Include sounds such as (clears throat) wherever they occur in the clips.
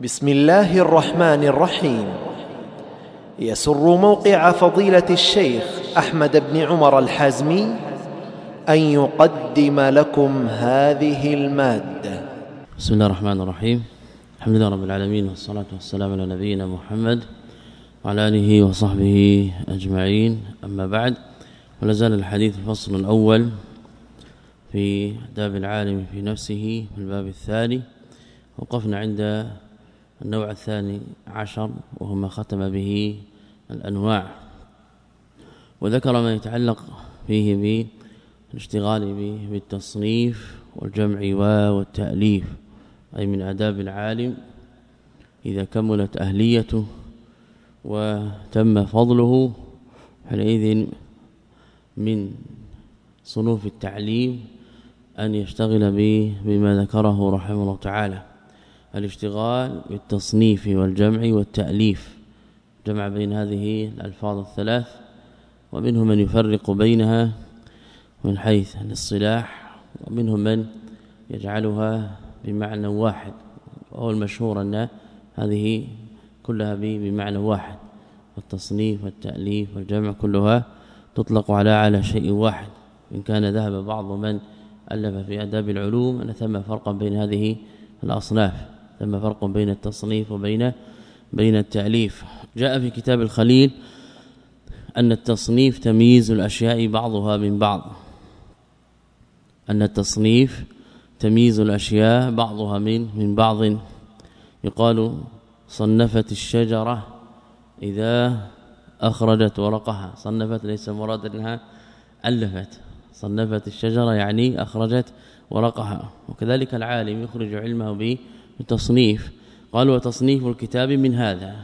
بسم الله الرحمن الرحيم. يسر موقع فضيلة الشيخ أحمد بن عمر الحازمي أن يقدم لكم هذه المادة. بسم الله الرحمن الرحيم. الحمد لله رب العالمين والصلاة والسلام على نبينا محمد وعلى آله وصحبه أجمعين. أما بعد ولا زال الحديث فصل الأول في آداب العالم في نفسه في الباب الثاني. وقفنا عند النوع الثاني عشر وهو ما ختم به الأنواع. وذكر ما يتعلق فيه بالاشتغال بالتصنيف والجمع والتأليف أي من آداب العالم إذا كملت أهليته وتم فضله حينئذ من صنوف التعليم أن يشتغل به بما ذكره رحمه الله تعالى. الاشتغال بالتصنيف والجمع والتأليف. جمع بين هذه الألفاظ الثلاث ومنهم من يفرق بينها من حيث الاصطلاح ومنهم من يجعلها بمعنى واحد. وهو المشهور أن هذه كلها بمعنى واحد. التصنيف والتأليف والجمع كلها تطلق على على شيء واحد. إن كان ذهب بعض من ألف في آداب العلوم أن ثم فرقا بين هذه الأصناف. ثم فرق بين التصنيف وبين بين التأليف. جاء في كتاب الخليل أن التصنيف تمييز الأشياء بعضها من بعض. أن التصنيف تمييز الأشياء بعضها من من بعض. يقال صنفت الشجرة إذا أخرجت ورقها. صنفت ليس مراد أنها ألفت. صنفت الشجرة يعني أخرجت ورقها. وكذلك العالم يخرج علمه بالتصنيف قال وتصنيف الكتاب من هذا.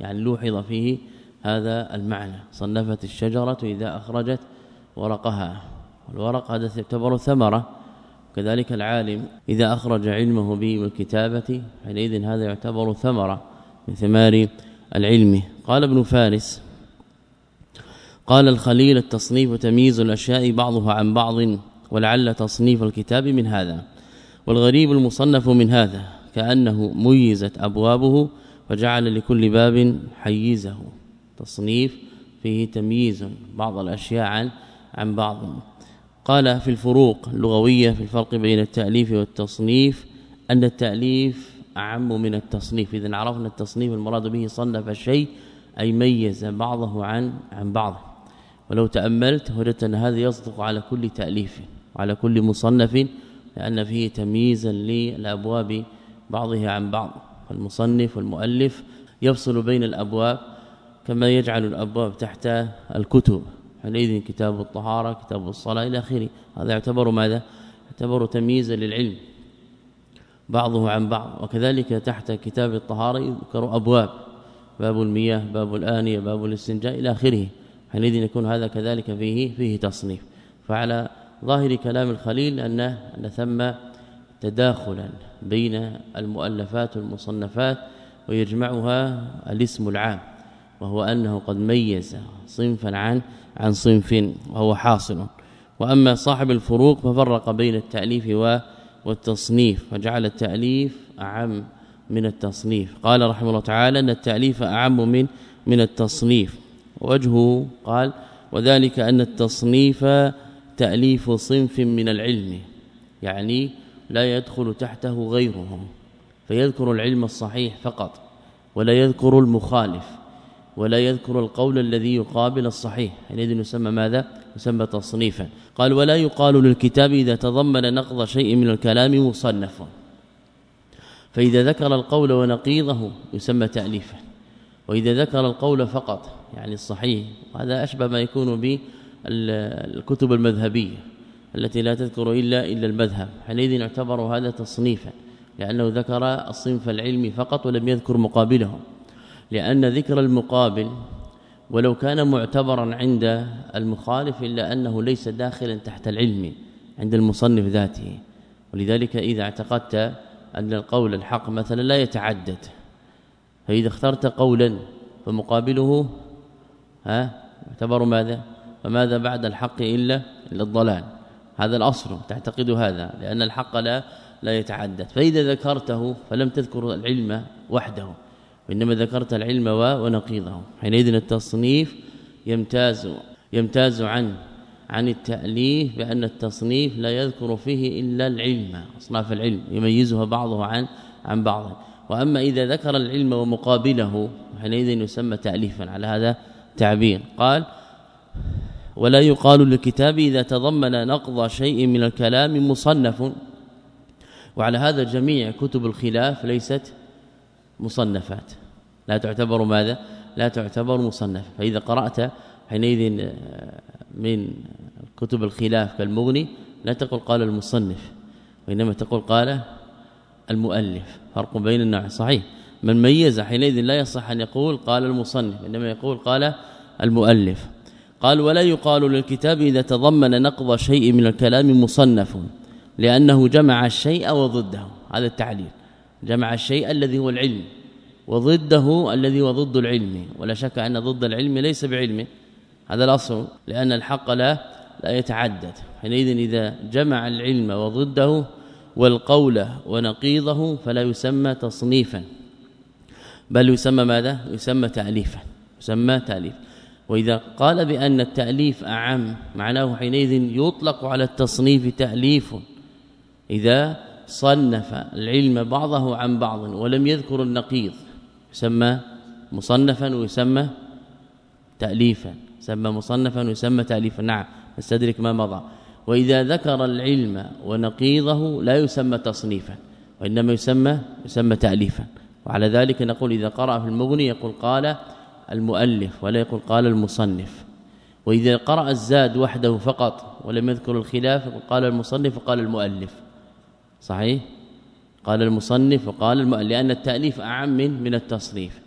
يعني لوحظ فيه هذا المعنى. صنفت الشجرة إذا أخرجت ورقها. والورق هذا يعتبر ثمرة. كذلك العالم إذا أخرج علمه بالكتابة حينئذ هذا يعتبر ثمرة من ثمار العلم. قال ابن فارس قال الخليل التصنيف تمييز الأشياء بعضها عن بعض ولعل تصنيف الكتاب من هذا. والغريب المصنف من هذا. كأنه ميزت أبوابه وجعل لكل باب حيزه تصنيف فيه تمييز بعض الأشياء عن عن بعض. قال في الفروق اللغوية في الفرق بين التأليف والتصنيف أن التأليف أعم من التصنيف. إذا عرفنا التصنيف المراد به صنف الشيء أي ميز بعضه عن عن بعضه. ولو تأملت وجدت أن هذا يصدق على كل تأليف وعلى كل مصنف لأن فيه تمييزا للأبواب بعضها عن بعض فالمصنف والمؤلف يفصل بين الأبواب كما يجعل الأبواب تحت الكتب حينئذ كتاب الطهارة كتاب الصلاة إلى آخره. هذا يعتبر ماذا؟ يعتبر تمييزا للعلم. بعضه عن بعض وكذلك تحت كتاب الطهارة يذكر أبواب باب المياه باب الآنية باب الاستنجاء إلى آخره. حينئذ يكون هذا كذلك فيه فيه تصنيف. فعلى ظاهر كلام الخليل أن أن ثم تداخلا بين المؤلفات والمصنفات ويجمعها الاسم العام وهو أنه قد ميز صنفا عن عن صنف وهو حاصل. وأما صاحب الفروق ففرق بين التأليف والتصنيف وجعل التأليف أعم من التصنيف. قال رحمه الله تعالى أن التأليف أعم من من التصنيف وجهه قال وذلك أن التصنيف تأليف صنف من العلم يعني لا يدخل تحته غيره فيذكر العلم الصحيح فقط ولا يذكر المخالف ولا يذكر القول الذي يقابل الصحيح. حينئذ يسمى ماذا؟ يسمى تصنيفا. قال ولا يقال للكتاب إذا تضمن نقض شيء من الكلام مصنف. فإذا ذكر القول ونقيضه يسمى تأليفا. وإذا ذكر القول فقط يعني الصحيح وهذا أشبه ما يكون بالكتب المذهبية. التي لا تذكر إلا إلا المذهب. حينئذ يعتبر هذا تصنيفا لأنه ذكر الصنف العلمي فقط ولم يذكر مقابله لأن ذكر المقابل ولو كان معتبرا عند المخالف إلا أنه ليس داخلا تحت العلم عند المصنف ذاته. ولذلك إذا اعتقدت أن القول الحق مثلا لا يتعدد. فإذا اخترت قولا فمقابله ها يعتبر ماذا؟ فماذا بعد الحق إلا إلا الضلال؟ هذا الأصل تعتقد هذا لأن الحق لا لا يتعدد. فإذا ذكرته فلم تذكر العلم وحده وإنما ذكرت العلم ونقيضه. حينئذ التصنيف يمتاز يمتاز عن عن التأليف بأن التصنيف لا يذكر فيه إلا العلم أصناف العلم يميزها بعضه عن عن بعض. وأما إذا ذكر العلم ومقابله حينئذ يسمى تاليفا على هذا تعبير. قال ولا يقال للكتاب إذا تضمن نقض شيء من الكلام مصنف. وعلى هذا جميع كتب الخلاف ليست مصنفات. لا تعتبر ماذا؟ لا تعتبر مصنف. فإذا قرأت حينئذ من كتب الخلاف كالمغني لا تقول قال المصنف وإنما تقول قال المؤلف. فرق بين النوع. صحيح. من ميز حينئذ لا يصح أن يقول قال المصنف إنما يقول قال المؤلف. قال ولا يقال للكتاب إذا تضمن نقض شيء من الكلام مصنف لأنه جمع الشيء وضده. هذا التعليل. جمع الشيء الذي هو العلم وضده الذي هو ضد العلم. ولا شك أن ضد العلم ليس بعلم. هذا الأصل لأن الحق لا لا يتعدد. حينئذ إذا جمع العلم وضده والقول ونقيضه فلا يسمى تصنيفا. بل يسمى ماذا؟ يسمى تاليفا. يسمى تأليف. وإذا قال بأن التأليف أعم معناه حينئذ يطلق على التصنيف تأليف. إذا صنف العلم بعضه عن بعض ولم يذكر النقيض يسمى مصنفا ويسمى تاليفا يسمى مصنفا ويسمى تاليفا. نعم نستدرك ما مضى. وإذا ذكر العلم ونقيضه لا يسمى تصنيفا وإنما يسمى يسمى تاليفا. وعلى ذلك نقول إذا قرأ في المغني يقول قال المؤلف ولا يقول قال المصنف. وإذا قرأ الزاد وحده فقط ولم يذكر الخلاف قال المصنف وقال المؤلف. صحيح؟ قال المصنف وقال المؤلف لأن التأليف أعم من من التصنيف.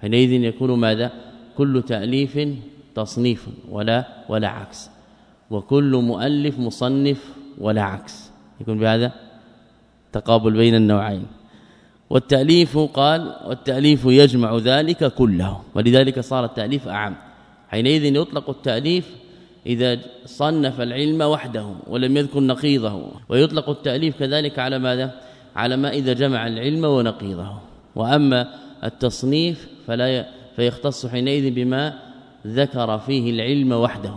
حينئذ يكون ماذا؟ كل تأليف تصنيف ولا ولا عكس. وكل مؤلف مصنف ولا عكس. يكون بهذا تقابل بين النوعين. والتأليف قال والتأليف يجمع ذلك كله ولذلك صار التأليف أعم. حينئذ يطلق التأليف إذا صنف العلم وحده ولم يذكر نقيضه ويطلق التأليف كذلك على ماذا؟ على ما إذا جمع العلم ونقيضه. وأما التصنيف فلا فيختص حينئذ بما ذكر فيه العلم وحده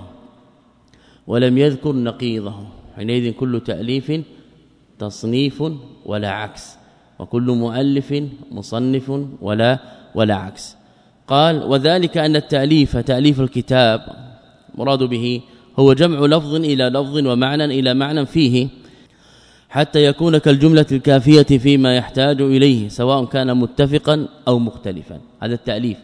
ولم يذكر نقيضه. حينئذ كل تأليف تصنيف ولا عكس. وكل مؤلف مصنف ولا ولا عكس. قال وذلك أن التأليف تأليف الكتاب مراد به هو جمع لفظ إلى لفظ ومعنى إلى معنى فيه حتى يكون كالجملة الكافية فيما يحتاج إليه سواء كان متفقا أو مختلفا. هذا التأليف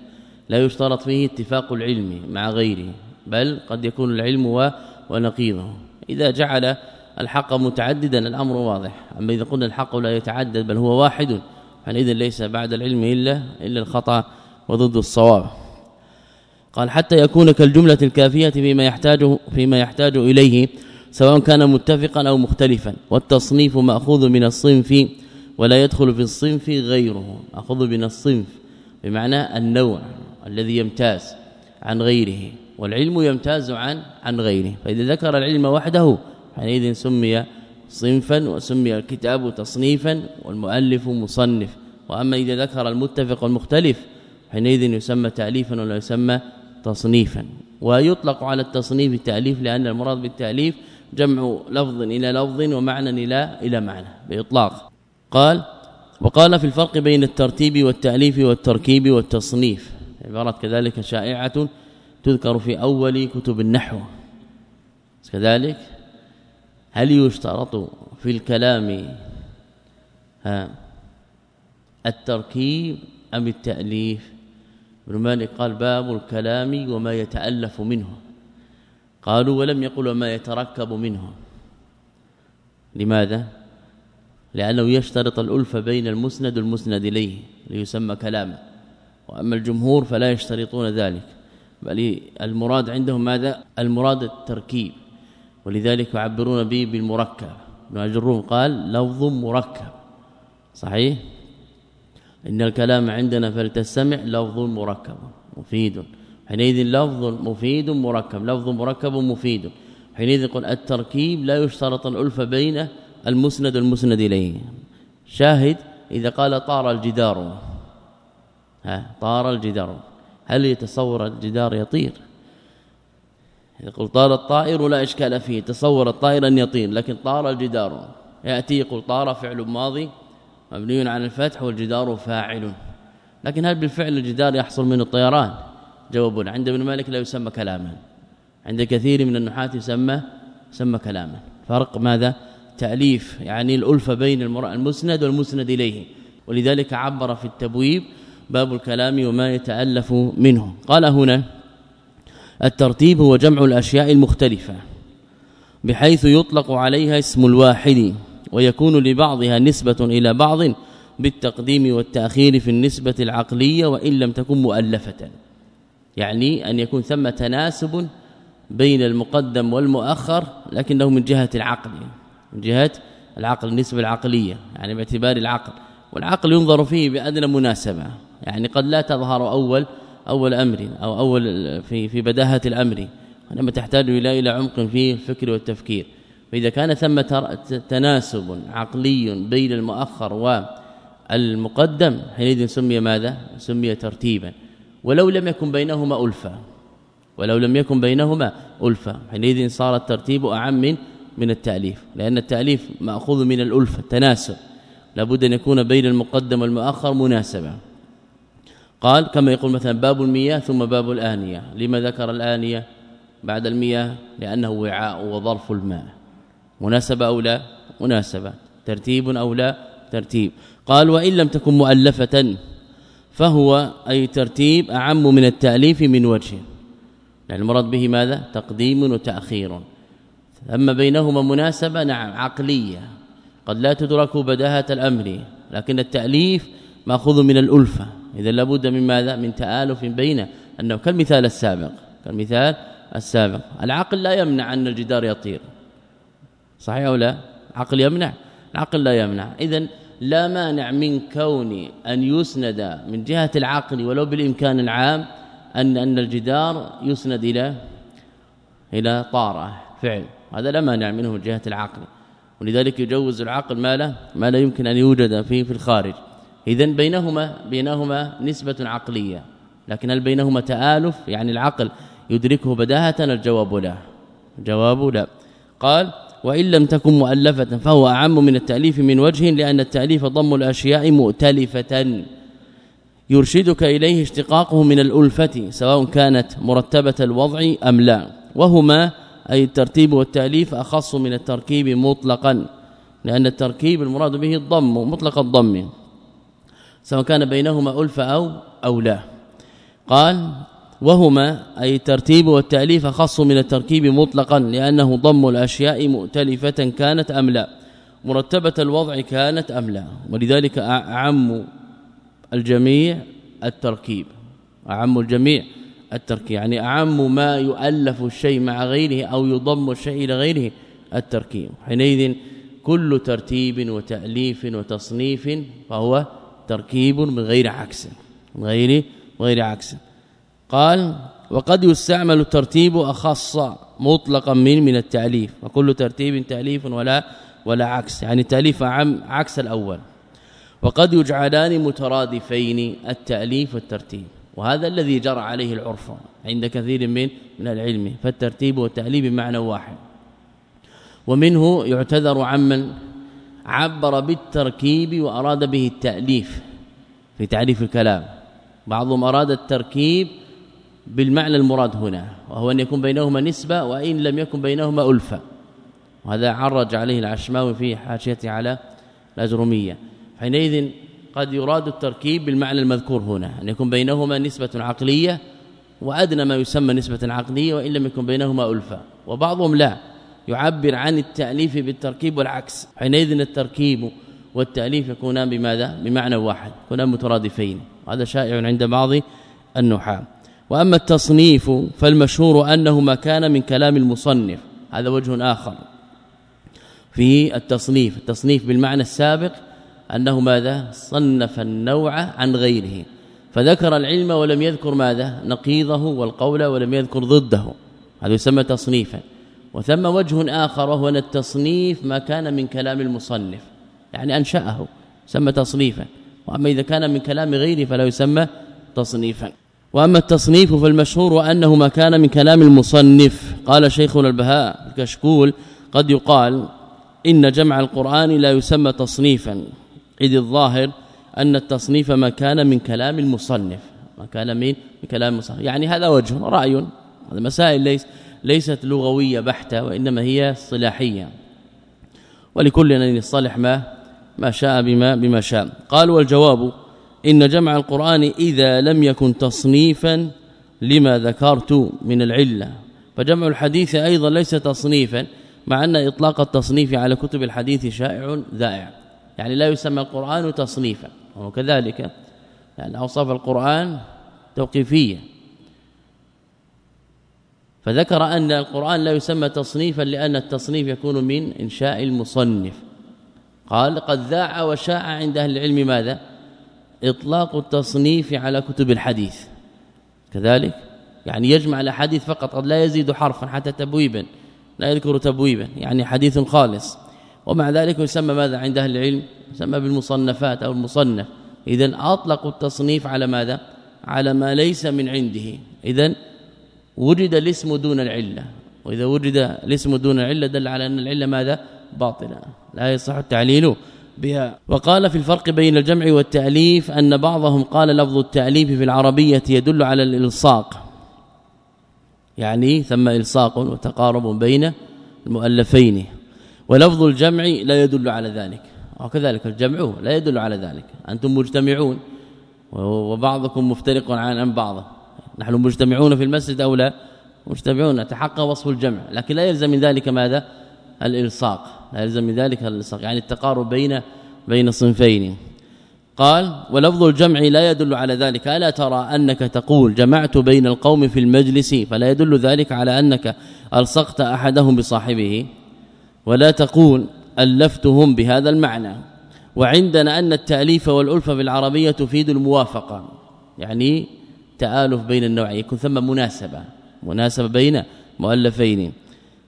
لا يشترط فيه اتفاق العلم مع غيره بل قد يكون العلم ونقيضه. إذا جعل الحق متعددا الأمر واضح. أما إذا قلنا الحق لا يتعدد بل هو واحد فاذا ليس بعد العلم إلا إلا الخطأ وضد الصواب. قال حتى يكون كالجملة الكافية فيما يحتاج فيما يحتاج إليه سواء كان متفقا أو مختلفا. والتصنيف مأخوذ من الصنف ولا يدخل في الصنف غيره. اخذ من الصنف بمعنى النوع الذي يمتاز عن غيره والعلم يمتاز عن عن غيره. فإذا ذكر العلم وحده حينئذ سمي صنفا وسمي الكتاب تصنيفا والمؤلف مصنف. وأما إذا ذكر المتفق والمختلف حينئذ يسمى تاليفا ولا يسمى تصنيفا. ويطلق على التصنيف التأليف لأن المراد بالتأليف جمع لفظ إلى لفظ ومعنى إلى إلى معنى بإطلاق. قال وقال في الفرق بين الترتيب والتأليف والتركيب والتصنيف. عبارات كذلك شائعة تذكر في أول كتب النحو. كذلك هل يشترط في الكلام ها التركيب أم التأليف؟ ابن مالك قال باب الكلام وما يتألف منه. قالوا ولم يقل وما يتركب منه. لماذا؟ لأنه يشترط الالفه بين المسند والمسند إليه ليسمى كلاما. وأما الجمهور فلا يشترطون ذلك. بل المراد عندهم ماذا؟ المراد التركيب. ولذلك يعبرون به بالمركب. ابن الجروم قال لفظ مركب. صحيح؟ إن الكلام عندنا فلتستمع لفظ مركب مفيد. حينئذ لفظ مفيد مركب لفظ مركب مفيد. حينئذ يقول التركيب لا يشترط الالفه بين المسند والمسند إليه. شاهد إذا قال طار الجدار. ها طار الجدار. هل يتصور الجدار يطير؟ يقول طار الطائر لا إشكال فيه تصور الطائر أن يطير لكن طار الجدار. يأتي يقول طار فعل ماضي مبني على الفتح والجدار فاعل. لكن هل بالفعل الجدار يحصل منه الطيران؟ جواب عند ابن مالك لا يسمى كلاما. عند كثير من النحاة يسمى يسمى كلاما. فرق ماذا؟ تأليف يعني الألفة بين المسند والمسند إليه. ولذلك عبر في التبويب باب الكلام وما يتألف منه. قال هنا الترتيب هو جمع الأشياء المختلفة بحيث يطلق عليها اسم الواحد ويكون لبعضها نسبة إلى بعض بالتقديم والتأخير في النسبة العقلية وإن لم تكن مؤلفة. يعني أن يكون ثم تناسب بين المقدم والمؤخر لكنه من جهة العقل من جهة العقل النسبة العقلية يعني باعتبار العقل. والعقل ينظر فيه بأدنى مناسبة يعني قد لا تظهر أول أول أمر أو أول في في بداهة الأمر. إنما تحتاج إلى إلى عمق في الفكر والتفكير. فإذا كان ثم تناسب عقلي بين المؤخر والمقدم حينئذ سمي ماذا؟ سمي ترتيبا. ولو لم يكن بينهما الفه ولو لم يكن بينهما الفه حينئذ صار الترتيب أعم من من التأليف. لأن التأليف مأخوذ من الالفه التناسب. لابد أن يكون بين المقدم والمؤخر مناسبه قال كما يقول مثلا باب المياه ثم باب الآنية. لما ذكر الآنية بعد المياه؟ لأنه وعاء وظرف الماء. مناسبة أو لا؟ مناسبة. ترتيب أو لا؟ ترتيب. قال وإن لم تكن مؤلفة فهو أي ترتيب أعم من التأليف من وجه. يعني المراد به ماذا؟ تقديم وتأخير. أما بينهما مناسبة؟ نعم عقلية. قد لا تدرك بداهة الأمر لكن التأليف مأخوذ من الألفة. إذا لابد من ماذا؟ من تآلف بين أنه كالمثال السابق كالمثال السابق. العقل لا يمنع أن الجدار يطير. صحيح أو لا؟ عقل يمنع. العقل لا يمنع. اذا لا مانع من كون أن يسند من جهة العقل ولو بالإمكان العام أن أن الجدار يسند إلى إلى طارة فعل. هذا لا مانع منه من جهة العقل. ولذلك يجوز العقل ما لا ما لا يمكن أن يوجد فيه في الخارج. اذا بينهما بينهما نسبة عقلية لكن هل بينهما تآلف؟ يعني العقل يدركه بداهة الجواب لا؟ الجواب لا. قال وإن لم تكن مؤلفة فهو أعم من التأليف من وجه لأن التأليف ضم الأشياء مؤتلفة. يرشدك إليه اشتقاقه من الألفة سواء كانت مرتبة الوضع أم لا. وهما أي الترتيب والتأليف أخص من التركيب مطلقا لأن التركيب المراد به الضم مطلق الضم. سواء كان بينهما ألفة أو أو لا. قال وهما أي الترتيب والتأليف أخص من التركيب مطلقا لأنه ضم الأشياء مؤتلفة كانت أم لا. مرتبة الوضع كانت أم لا. ولذلك أعم الجميع التركيب. أعم الجميع التركيب. يعني أعم ما يؤلف الشيء مع غيره أو يضم الشيء إلى غيره التركيب. حينئذ كل ترتيب وتأليف وتصنيف فهو تركيب من غير عكس من غير غير عكس. قال وقد يستعمل الترتيب أخص مطلقا من من التأليف وكل ترتيب تأليف ولا ولا عكس يعني التاليف عم عكس الأول. وقد يجعلان مترادفين التأليف والترتيب وهذا الذي جرى عليه العرف عند كثير من من العلم فالترتيب والتاليف بمعنى واحد. ومنه يعتذر عمن عبر بالتركيب وأراد به التأليف في تعريف الكلام. بعضهم أراد التركيب بالمعنى المراد هنا وهو أن يكون بينهما نسبة وإن لم يكن بينهما ألفة. وهذا عرج عليه العشماوي في حاشيته على الاجرميه حينئذ قد يراد التركيب بالمعنى المذكور هنا أن يكون بينهما نسبة عقلية وأدنى ما يسمى نسبة عقلية وإن لم يكن بينهما ألفة. وبعضهم لا. يعبر عن التأليف بالتركيب والعكس. حينئذ التركيب والتأليف يكونان بماذا؟ بمعنى واحد يكونان مترادفين. هذا شائع عند بعض النحاة. وأما التصنيف فالمشهور أنه ما كان من كلام المصنف. هذا وجه آخر في التصنيف. التصنيف بالمعنى السابق أنه ماذا؟ صنف النوع عن غيره. فذكر العلم ولم يذكر ماذا؟ نقيضه والقول ولم يذكر ضده. هذا يسمى تصنيفا. وثم وجه آخر وهو التصنيف ما كان من كلام المصنف يعني أنشأه سمى تصنيفا. وأما إذا كان من كلام غيره فلا يسمى تصنيفا. وأما التصنيف فالمشهور وانه ما كان من كلام المصنف. قال شيخنا البهاء الكشكول قد يقال إن جمع القرآن لا يسمى تصنيفا إذ الظاهر أن التصنيف ما كان من كلام المصنف ما كان من كلام المصنف. يعني هذا وجه رأي هذا مسائل ليس. ليست لغوية بحتة وإنما هي صلاحية. ولكل ان يصلح ما ما شاء بما بما شاء. قال والجواب إن جمع القرآن إذا لم يكن تصنيفا لما ذكرت من العلة. فجمع الحديث أيضا ليس تصنيفا مع أن إطلاق التصنيف على كتب الحديث شائع ذائع. يعني لا يسمى القرآن تصنيفا وكذلك يعني أوصاف القرآن توقيفية. فذكر أن القرآن لا يسمى تصنيفا لأن التصنيف يكون من إنشاء المصنف. قال قد ذاع وشاع عند أهل العلم ماذا؟ إطلاق التصنيف على كتب الحديث. كذلك يعني يجمع الأحاديث فقط قد لا يزيد حرفا حتى تبويبا لا يذكر تبويبا يعني حديث خالص. ومع ذلك يسمى ماذا عند أهل العلم؟ يسمى بالمصنفات أو المصنف. اذا اطلقوا التصنيف على ماذا؟ على ما ليس من عنده. اذا وجد الاسم دون العلة. وإذا وجد الاسم دون العلة دل على أن العلة ماذا؟ باطلة. لا يصح التعليل بها. وقال في الفرق بين الجمع والتأليف أن بعضهم قال لفظ التأليف في العربية يدل على الإلصاق. يعني ثم إلصاق وتقارب بين المؤلفين. ولفظ الجمع لا يدل على ذلك. وكذلك الجمع لا يدل على ذلك. أنتم مجتمعون. وبعضكم مفترق عن بعض. نحن مجتمعون في المسجد أو لا؟ مجتمعون تحقق وصف الجمع لكن لا يلزم من ذلك ماذا؟ الإلصاق لا يلزم من ذلك الإلصاق يعني التقارب بين بين صنفين. قال ولفظ الجمع لا يدل على ذلك. ألا ترى أنك تقول جمعت بين القوم في المجلس؟ فلا يدل ذلك على أنك ألصقت أحدهم بصاحبه. ولا تقول ألفتهم بهذا المعنى. وعندنا أن التأليف والالفه في العربية تفيد الموافقة يعني تآلف بين النوعين يكون ثم مناسبة مناسبة بين مؤلفين.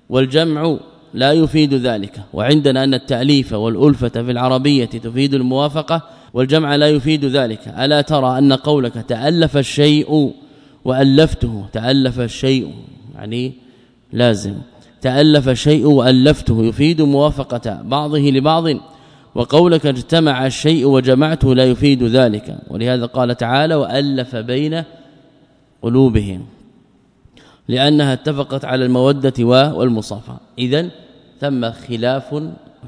والجمع لا يفيد ذلك وعندنا أن التأليف والألفة في العربية تفيد الموافقة والجمع لا يفيد ذلك. ألا ترى أن قولك تألف الشيء وألفته تألف الشيء يعني لازم. تألف الشيء وألفته يفيد موافقة بعضه لبعض وقولك اجتمع الشيء وجمعته لا يفيد ذلك. ولهذا قال تعالى وألف بين قلوبهم لأنها اتفقت على المودة والمصافحة. اذا ثم خلاف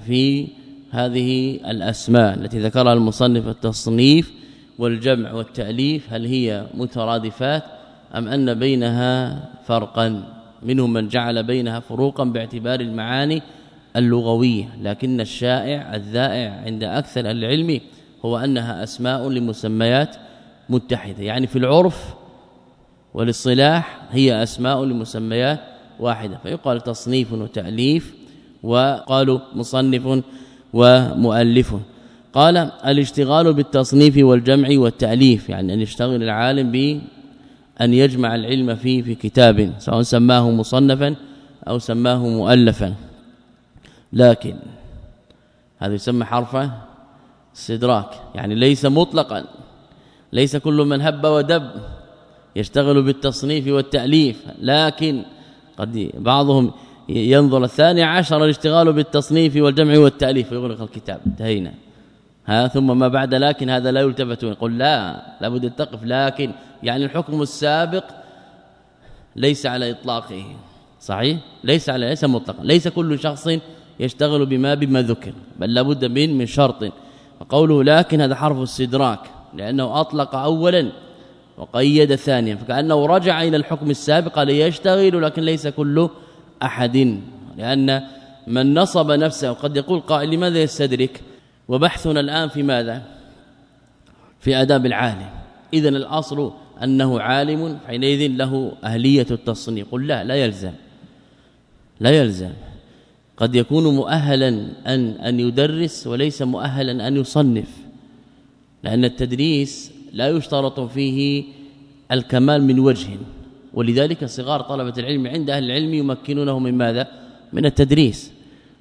في هذه الأسماء التي ذكرها المصنف التصنيف والجمع والتأليف هل هي مترادفات أم أن بينها فرقا؟ منهم من جعل بينها فروقا باعتبار المعاني اللغوية لكن الشائع الذائع عند أكثر العلم هو أنها أسماء لمسميات متحدة. يعني في العرف والاصطلاح هي أسماء لمسميات واحدة. فيقال تصنيف وتأليف وقالوا مصنف ومؤلف. قال الاشتغال بالتصنيف والجمع والتأليف يعني أن يشتغل العالم ب ان يجمع العلم فيه في كتاب سواء سماه مصنفا أو سماه مؤلفا. لكن هذا يسمى حرف استدراك يعني ليس مطلقا ليس كل من هب ودب. يشتغل بالتصنيف والتأليف لكن قد بعضهم ينظر الثاني عشر الاشتغال بالتصنيف والجمع والتأليف ويغلق الكتاب انتهينا. ها ثم ما بعد لكن هذا لا يلتفت. يقول لا لابد تقف لكن يعني الحكم السابق ليس على إطلاقه. صحيح؟ ليس على ليس مطلقا. ليس كل شخص يشتغل بما بما ذكر بل لابد من من شرط. وقوله لكن هذا حرف استدراك لأنه أطلق اولا وقيد ثانيا. فكأنه رجع إلى الحكم السابق ليشتغل لكن ليس كل أحد. لأن من نصب نفسه قد يقول قائل لماذا يستدرك؟ وبحثنا الآن في ماذا؟ في آداب العالم. اذا الأصل أنه عالم حينئذ له أهلية التصنيف. قل لا لا يلزم. لا يلزم. قد يكون مؤهلا أن أن يدرس وليس مؤهلا أن يصنف. لأن التدريس لا يشترط فيه الكمال من وجه. ولذلك صغار طلبة العلم عند أهل العلم يمكنونه من ماذا؟ من التدريس.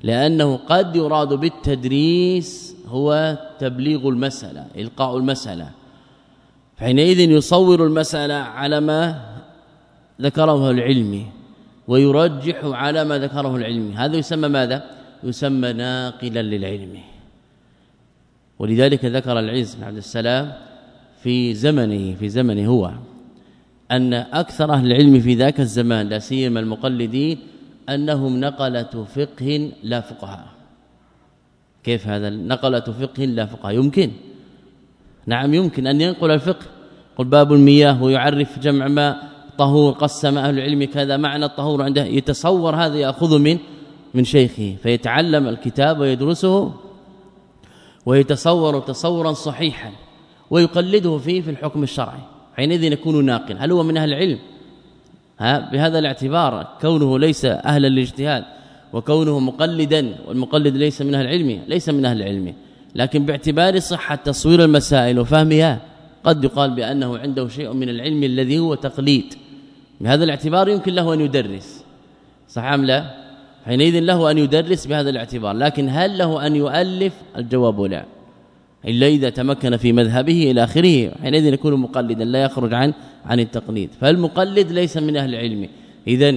لأنه قد يراد بالتدريس هو تبليغ المسألة إلقاء المسألة. حينئذ يصور المسألة على ما ذكره العلمي ويرجح على ما ذكره العلمي هذا يسمى ماذا؟ يسمى ناقلا للعلم. ولذلك ذكر العز بن عبد السلام في زمنه في زمنه هو. أن أكثر أهل العلم في ذاك الزمان لا سيما المقلدين أنهم نقلة فقه لا فقهاء. كيف هذا؟ نقلة فقه لا فقهاء. يمكن. نعم يمكن أن ينقل الفقه. قل باب المياه ويعرف جمع ما طهور قسم أهل العلم كذا معنى الطهور عنده. يتصور هذا يأخذ من من شيخه فيتعلم الكتاب ويدرسه ويتصور تصورا صحيحا. ويقلده فيه في الحكم الشرعي. حينئذ يكون ناقل هل هو من أهل العلم؟ ها بهذا الاعتبار كونه ليس أهلا للاجتهاد وكونه مقلدا والمقلد ليس من أهل العلم ليس من أهل العلم. لكن باعتبار صحة تصوير المسائل وفهمها قد يقال بأنه عنده شيء من العلم الذي هو تقليد. بهذا الاعتبار يمكن له أن يدرس. صح أم لا؟ حينئذ له أن يدرس بهذا الاعتبار. لكن هل له أن يؤلف؟ الجواب لا. إلا إذا تمكن في مذهبه إلى آخره حينئذ يكون مقلدا لا يخرج عن عن التقليد. فالمقلد ليس من أهل العلم. اذا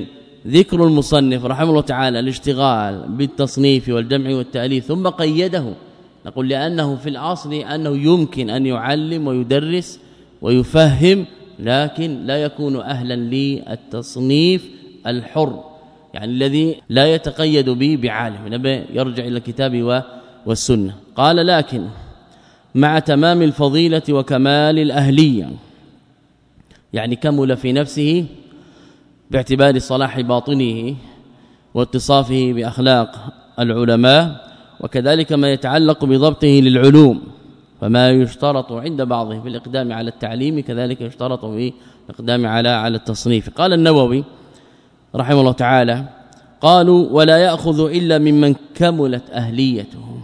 ذكر المصنف رحمه الله تعالى الاشتغال بالتصنيف والجمع والتأليف ثم قيده. نقول لأنه في الأصل أنه يمكن أن يعلم ويدرس ويفهم لكن لا يكون أهلا للتصنيف الحر. يعني الذي لا يتقيد به بعالم. يرجع إلى الكتاب والسنة. قال لكن مع تمام الفضيلة وكمال الأهلية. يعني كمل في نفسه باعتبار صلاح باطنه واتصافه بأخلاق العلماء وكذلك ما يتعلق بضبطه للعلوم فما يشترط عند بعضهم في الإقدام على التعليم كذلك يشترط في الإقدام على على التصنيف. قال النووي رحمه الله تعالى قالوا ولا يأخذ إلا ممن كملت أهليته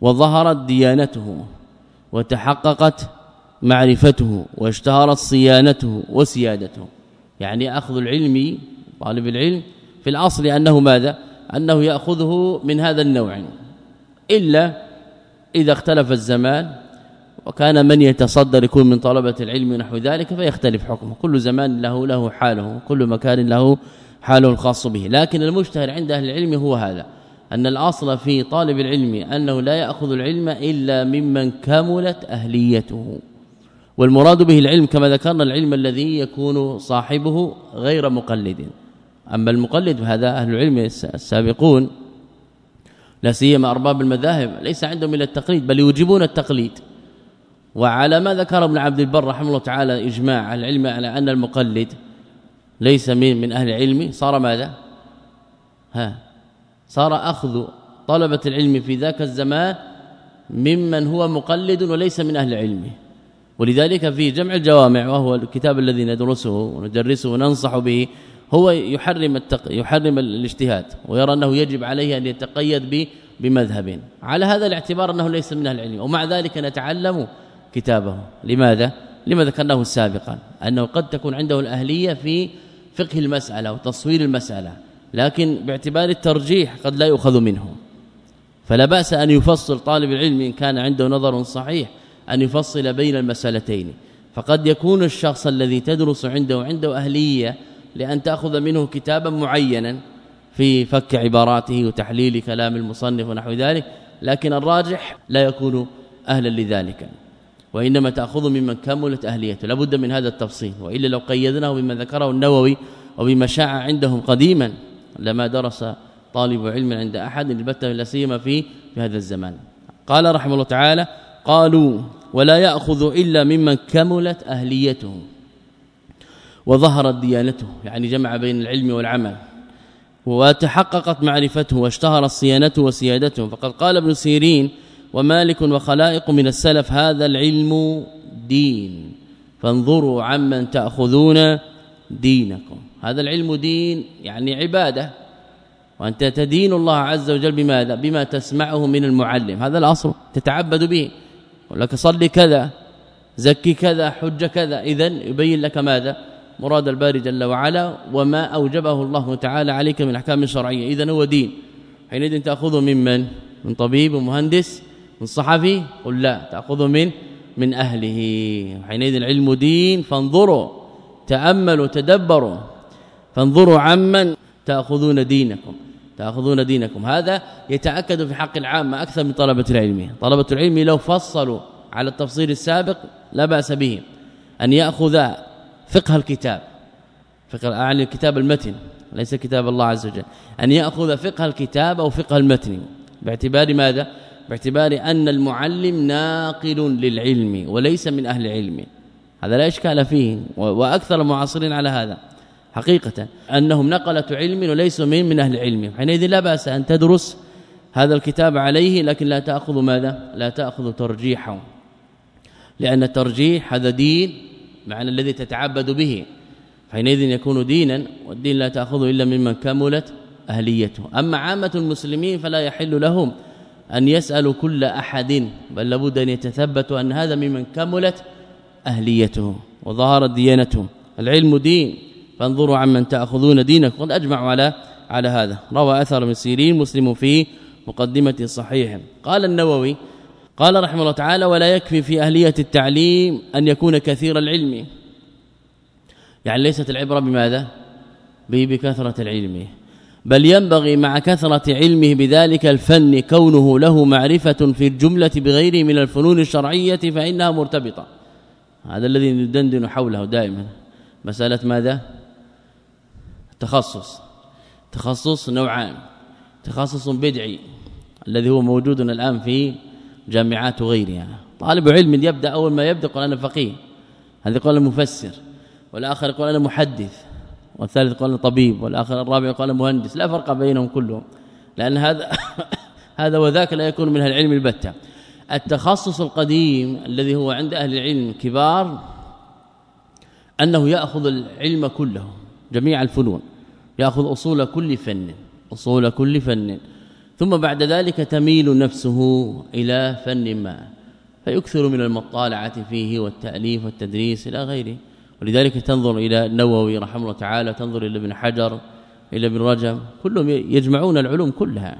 وظهرت ديانته وتحققت معرفته واشتهرت صيانته وسيادته. يعني أخذ العلم طالب العلم في الأصل أنه ماذا؟ أنه يأخذه من هذا النوع. إلا إذا اختلف الزمان وكان من يتصدر يكون من طلبة العلم ونحو ذلك فيختلف حكمه. كل زمان له له حاله كل مكان له حاله الخاص به. لكن المشتهر عند أهل العلم هو هذا. أن الأصل في طالب العلم أنه لا يأخذ العلم إلا ممن كملت أهليته. والمراد به العلم كما ذكرنا العلم الذي يكون صاحبه غير مقلد. أما المقلد هذا أهل العلم السابقون. لا سيما أرباب المذاهب ليس عندهم إلا التقليد بل يوجبون التقليد. وعلى ما ذكر ابن عبد البر رحمه الله تعالى إجماع العلم على أن المقلد ليس من من أهل العلم صار ماذا؟ ها صار أخذ طلبة العلم في ذاك الزمان ممن هو مقلد وليس من أهل العلم ولذلك في جمع الجوامع وهو الكتاب الذي ندرسه وندرسه وننصح به هو يحرم التق... يحرم الاجتهاد ويرى أنه يجب عليه أن يتقيد ب... بمذهب. على هذا الاعتبار أنه ليس من أهل العلم ومع ذلك نتعلم كتابه. لماذا؟ لما ذكرناه سابقا أنه قد تكون عنده الأهلية في فقه المسألة وتصوير المسألة. لكن باعتبار الترجيح قد لا يؤخذ منه. فلا بأس أن يفصل طالب العلم إن كان عنده نظر صحيح أن يفصل بين المسألتين. فقد يكون الشخص الذي تدرس عنده عنده أهلية لأن تأخذ منه كتابا معينا في فك عباراته وتحليل كلام المصنف ونحو ذلك لكن الراجح لا يكون أهلا لذلك. وإنما تأخذ ممن كملت أهليته. لابد من هذا التفصيل. وإلا لو قيدناه بما ذكره النووي وبما شاع عندهم قديما لما درس طالب علم عند أحد البته لا سيما في في هذا الزمان. قال رحمه الله تعالى قالوا ولا يأخذ إلا ممن كملت أهليته وظهرت ديانته. يعني جمع بين العلم والعمل. وتحققت معرفته واشتهرت صيانته وسيادته. فقد قال ابن سيرين ومالك وخلائق من السلف هذا العلم دين. فانظروا عمن تأخذون دينكم. هذا العلم دين يعني عبادة. وأنت تدين الله عز وجل بماذا؟ بما تسمعه من المعلم. هذا الأصل تتعبد به. ولك صلي كذا زكي كذا حج كذا. اذا يبين لك ماذا؟ مراد الباري جل وعلا وما أوجبه الله تعالى عليك من أحكام شرعية. اذا هو دين. حينئذ تاخذه ممن من؟ طبيب ومهندس من صحفي؟ قل لا تاخذه من من أهله. حينئذ العلم دين فانظروا تأملوا تدبروا. فانظروا عمن تأخذون دينكم تأخذون دينكم. هذا يتأكد في حق العامة أكثر من طلبة العلم. طلبة العلم لو فصلوا على التفصيل السابق لا بأس به. أن يأخذ فقه الكتاب فقه اعني الكتاب المتن ليس كتاب الله عز وجل. أن يأخذ فقه الكتاب أو فقه المتن. باعتبار ماذا؟ باعتبار أن المعلم ناقل للعلم وليس من أهل العلم. هذا لا إشكال فيه وأكثر المعاصرين على هذا. حقيقة أنهم نقلة علم وليسوا من من أهل العلم حينئذ لا بأس أن تدرس هذا الكتاب عليه لكن لا تأخذ ماذا؟ لا تأخذ ترجيحه. لأن الترجيح هذا دين معنى الذي تتعبد به. حينئذ يكون دينا والدين لا تأخذه إلا ممن كملت أهليته. أما عامة المسلمين فلا يحل لهم أن يسألوا كل أحد بل لابد أن يتثبتوا أن هذا ممن كملت أهليته وظهرت ديانتهم العلم دين. فانظروا عمن تأخذون دينكم. قد أجمعوا على على هذا. روى أثر من سيرين مسلم في مقدمة صحيح. قال النووي قال رحمه الله تعالى ولا يكفي في أهلية التعليم أن يكون كثير العلم. يعني ليست العبرة بماذا؟ بكثرة العلم. بل ينبغي مع كثرة علمه بذلك الفن كونه له معرفة في الجملة بغيره من الفنون الشرعية فإنها مرتبطة. هذا الذي ندندن حوله دائما. مسألة ماذا؟ تخصص تخصص نوعان تخصص بدعي الذي هو موجود الآن في جامعات وغيرها. طالب علم يبدأ أول ما يبدأ يقول أنا فقيه هذا يقول أنا مفسر والآخر يقول أنا محدث والثالث يقول أنا طبيب والآخر الرابع يقول أنا مهندس. لا فرق بينهم كلهم لأن هذا (laughs) هذا وذاك لا يكون من العلم البتة. التخصص القديم الذي هو عند أهل العلم كبار أنه يأخذ العلم كله. جميع الفنون يأخذ أصول كل فن أصول كل فن. ثم بعد ذلك تميل نفسه إلى فن ما فيكثر من المطالعة فيه والتأليف والتدريس إلى غيره. ولذلك تنظر إلى النووي رحمه الله تعالى تنظر إلى ابن حجر إلى ابن رجب كلهم يجمعون العلوم كلها.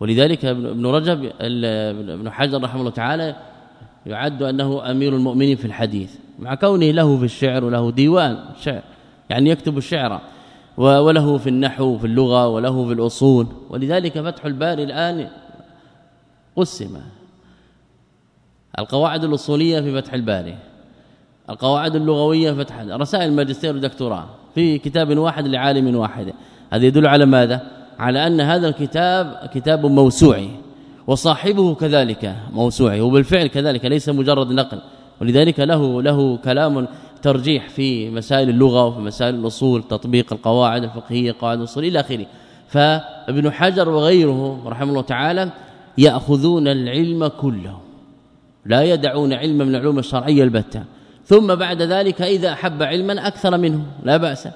ولذلك ابن رجب ابن حجر رحمه الله تعالى يعد أنه أمير المؤمنين في الحديث مع كونه له في الشعر وله ديوان شعر. يعني يكتب الشعر وله في النحو في اللغة وله في الأصول ولذلك فتح الباري الآن قسم القواعد الأصولية في فتح الباري القواعد اللغوية فتح رسائل ماجستير ودكتوراه في كتاب واحد لعالم واحد هذا يدل على ماذا؟ على أن هذا الكتاب كتاب موسوعي وصاحبه كذلك موسوعي وبالفعل كذلك ليس مجرد نقل ولذلك له له كلام ترجيح في مسائل اللغة وفي مسائل الأصول تطبيق القواعد الفقهية قواعد الأصول إلى آخره. فابن حجر وغيره رحمه الله تعالى يأخذون العلم كله لا يدعون علما من العلوم الشرعية البتة. ثم بعد ذلك إذا أحب علما أكثر منه لا بأس.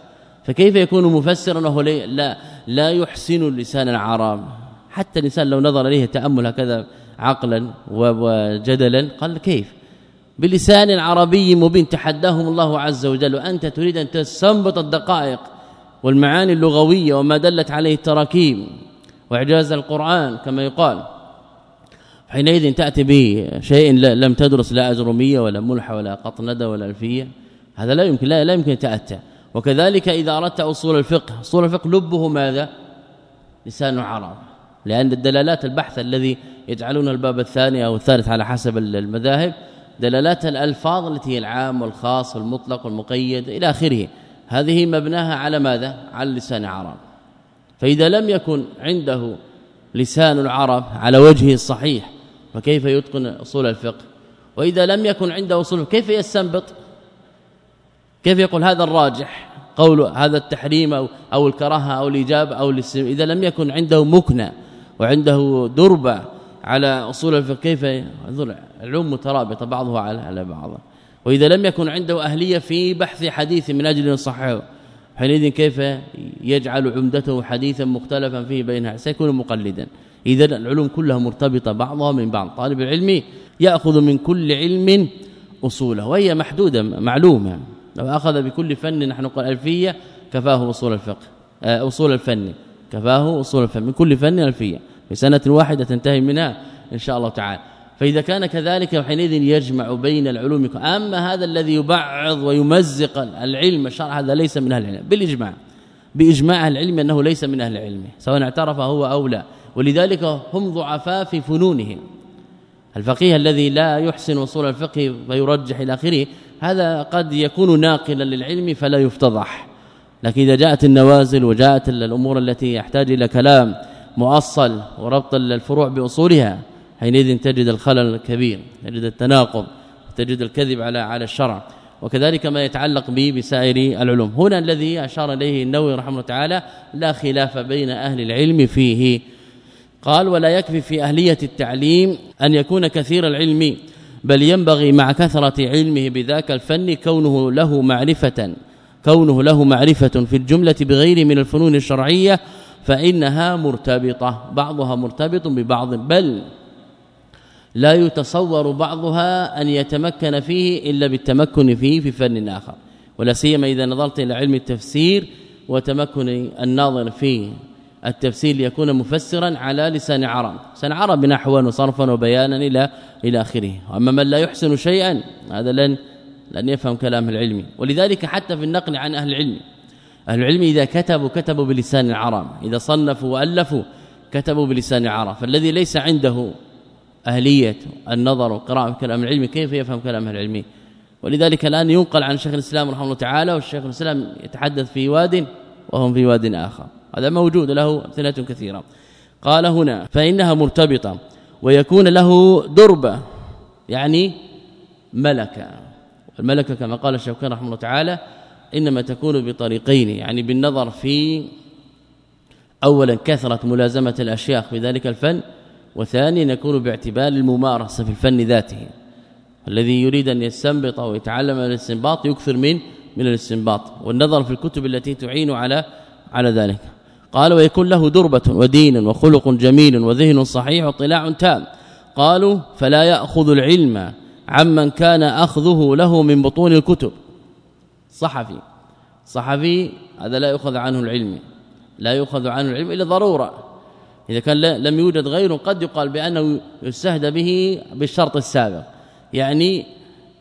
فكيف يكون مفسرا وهو لا لا يحسن لسان العرب؟ حتى الإنسان لو نظر إليه تأمل هكذا عقلا وجدلا قال كيف؟ بلسان عربي مبين تحداهم الله عز وجل وأنت تريد أن تستنبط الدقائق والمعاني اللغوية وما دلت عليه التراكيب وإعجاز القرآن كما يقال. حينئذ تأتي بشيء لم تدرس لا اجرميه ولا ملحه ولا قطندة ولا ألفية. هذا لا يمكن لا, لا يمكن يتاتى وكذلك إذا أردت أصول الفقه أصول الفقه لبه ماذا؟ لسان العرب لأن الدلالات البحث الذي يجعلون الباب الثاني أو الثالث على حسب المذاهب دلالات الألفاظ التي هي العام والخاص والمطلق والمقيد إلى آخره. هذه مبناها على ماذا؟ على لسان العرب فإذا لم يكن عنده لسان العرب على وجهه الصحيح فكيف يتقن أصول الفقه؟ وإذا لم يكن عنده أصول كيف يستنبط؟ كيف يقول هذا الراجح؟ قول هذا التحريم أو أو الكراهة أو الاجابه أو الاستم إذا لم يكن عنده مكنة وعنده دربة على أصول الفقه كيف العلوم مترابطة بعضها على بعض. وإذا لم يكن عنده أهلية في بحث حديث من أجل صحيح حينئذ كيف يجعل عمدته حديثا مختلفا فيه بينها؟ سيكون مقلدا. إذا العلوم كلها مرتبطة بعضها من بعض. طالب العلم يأخذ من كل علم أصوله وهي محدودة معلومة. لو أخذ بكل فن نحن نقول ألفية كفاه أصول الفقه آه، أصول الفن كفاه أصول الفن. من كل فن ألفية. في سنه واحدة تنتهي منها إن شاء الله تعالى. فإذا كان كذلك حينئذ يجمع بين العلوم أما هذا الذي يبعض ويمزق العلم الشرع هذا ليس من أهل العلم. بالإجماع. بإجماع العلم أنه ليس من أهل العلم سواء اعترف هو أو لا. ولذلك هم ضعفاء في فنونهم. الفقيه الذي لا يحسن وصول الفقه فيرجح إلى آخره هذا قد يكون ناقلا للعلم فلا يفتضح. لكن إذا جاءت النوازل وجاءت الأمور التي يحتاج إلى كلام مؤصل وربط الفروع بأصولها حينئذ تجد الخلل الكبير تجد التناقض تجد الكذب على على الشرع. وكذلك ما يتعلق به بسائر العلوم. هنا الذي أشار إليه النووي رحمه الله تعالى لا خلاف بين أهل العلم فيه. قال ولا يكفي في أهلية التعليم أن يكون كثير العلم بل ينبغي مع كثرة علمه بذاك الفن كونه له معرفة كونه له معرفة في الجملة بغير من الفنون الشرعية فإنها مرتبطة بعضها مرتبط ببعض بل لا يتصور بعضها أن يتمكن فيه إلا بالتمكن فيه في فن آخر. ولا سيما إذا نظرت إلى علم التفسير وتمكن الناظر فيه التفسير ليكون مفسرا على لسان عرب. لسان عرب نحوا وصرفا وبيانا إلى إلى آخره. اما من لا يحسن شيئا هذا لن لن يفهم كلام العلم. ولذلك حتى في النقل عن أهل العلم العلم إذا كتبوا كتبوا بلسان العرب. إذا صنفوا وألفوا كتبوا بلسان العرب. فالذي ليس عنده أهلية النظر وقراءة كلام العلم كيف يفهم كلام العلم؟ ولذلك الآن ينقل عن شيخ الإسلام رحمه الله تعالى والشيخ الإسلام يتحدث في واد وهم في واد آخر. هذا موجود له أمثلة كثيرة. قال هنا فإنها مرتبطة ويكون له دربه يعني ملكة. الملكه كما قال الشوكاني رحمه الله تعالى إنما تكون بطريقين يعني بالنظر في اولا كثرة ملازمة الأشياخ في ذلك الفن وثانيا يكون باعتبار الممارسة في الفن ذاته. الذي يريد أن يستنبط أو يتعلم الاستنباط يكثر من من الاستنباط. والنظر في الكتب التي تعين على على ذلك. قال ويكون له دربة ودين وخلق جميل وذهن صحيح واطلاع تام. قالوا فلا يأخذ العلم عمن كان أخذه له من بطون الكتب. صحفي. صحفي هذا لا يؤخذ عنه العلم لا يؤخذ عنه العلم إلا ضرورة. إذا كان لم يوجد غيره قد يقال بأنه يستهدى به بالشرط السابق. يعني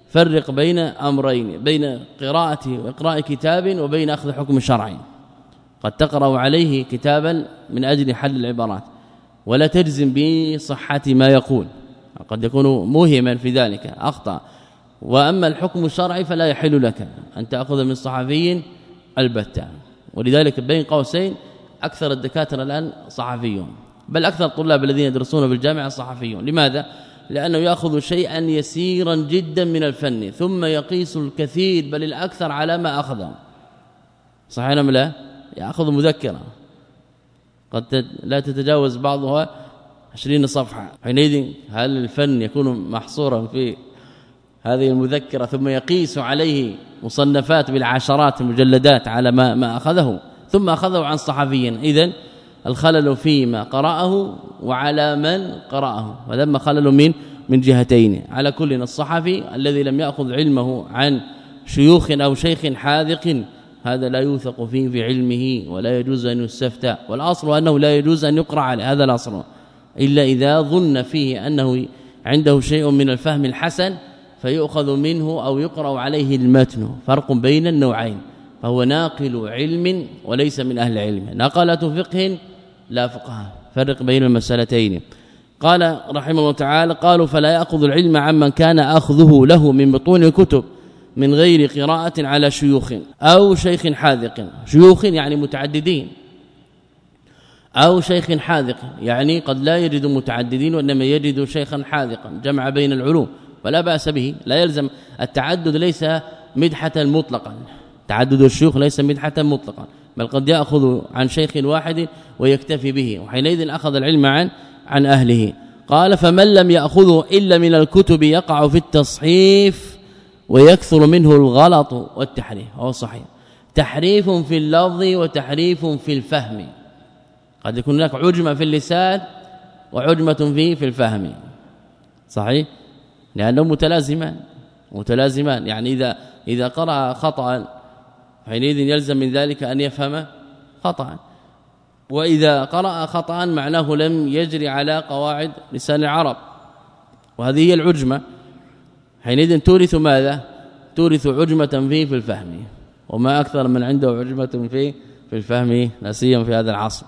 فرق بين أمرين بين قراءه واقراء كتاب وبين أخذ حكم شرعي قد تقرأ عليه كتابا من أجل حل العبارات. ولا تجزم بصحة ما يقول. قد يكون موهما في ذلك. أخطأ. وأما الحكم الشرعي فلا يحل لك أن تأخذ من صحفي البتة. ولذلك بين قوسين أكثر الدكاترة الآن صحفيون. بل أكثر الطلاب الذين يدرسون بالجامعة صحفيون. لماذا؟ لأنه يأخذ شيئا يسيرا جدا من الفن ثم يقيس الكثير بل الأكثر على ما أخذه. صحيح أم لا؟ يأخذ مذكره قد لا تتجاوز بعضها 20 صفحة. حينئذ هل الفن يكون محصورا في هذه المذكرة ثم يقيس عليه مصنفات بالعشرات المجلدات على ما ما أخذه ثم أخذه عن صحفي اذا الخلل فيما قرأه وعلى من قرأه ولما خلل من من جهتين. على كل الصحفي الذي لم يأخذ علمه عن شيوخ أو شيخ حاذق هذا لا يوثق فيه في علمه ولا يجوز أن يستفتى. والأصل أنه لا يجوز أن يقرأ عليه هذا الأصل إلا إذا ظن فيه أنه عنده شيء من الفهم الحسن فيؤخذ منه أو يقرأ عليه المتن فرق بين النوعين فهو ناقل علم وليس من أهل العلم. نقلة فقه لا فقه فرق بين المسألتين. قال رحمه الله تعالى قالوا فلا يأخذ العلم عمن كان أخذه له من بطون الكتب من غير قراءة على شيوخ أو شيخ حاذق. شيوخ يعني متعددين. أو شيخ حاذق يعني قد لا يجد متعددين وإنما يجد شيخا حاذقا. جمع بين العلوم. ولا بأس به لا يلزم. التعدد ليس مدحة مطلقا. تعدد الشيوخ ليس مدحة مطلقا. بل قد يأخذ عن شيخ واحد ويكتفي به وحينئذ أخذ العلم عن عن أهله. قال فمن لم يأخذه إلا من الكتب يقع في التصحيف ويكثر منه الغلط والتحريف. هو صحيح. تحريف في اللفظ وتحريف في الفهم. قد يكون هناك عجمة في اللسان وعجمة في في الفهم. صحيح؟ لأنه متلازمان متلازمان. يعني إذا إذا قرأ خطأ حينئذ يلزم من ذلك أن يفهم خطأ. وإذا قرأ خطأ معناه لم يجري على قواعد لسان العرب. وهذه هي العجمة. حينئذ تورث ماذا؟ تورث عجمة فيه في الفهم. وما أكثر من عنده عجمة فيه في الفهم لا سيما في هذا العصر.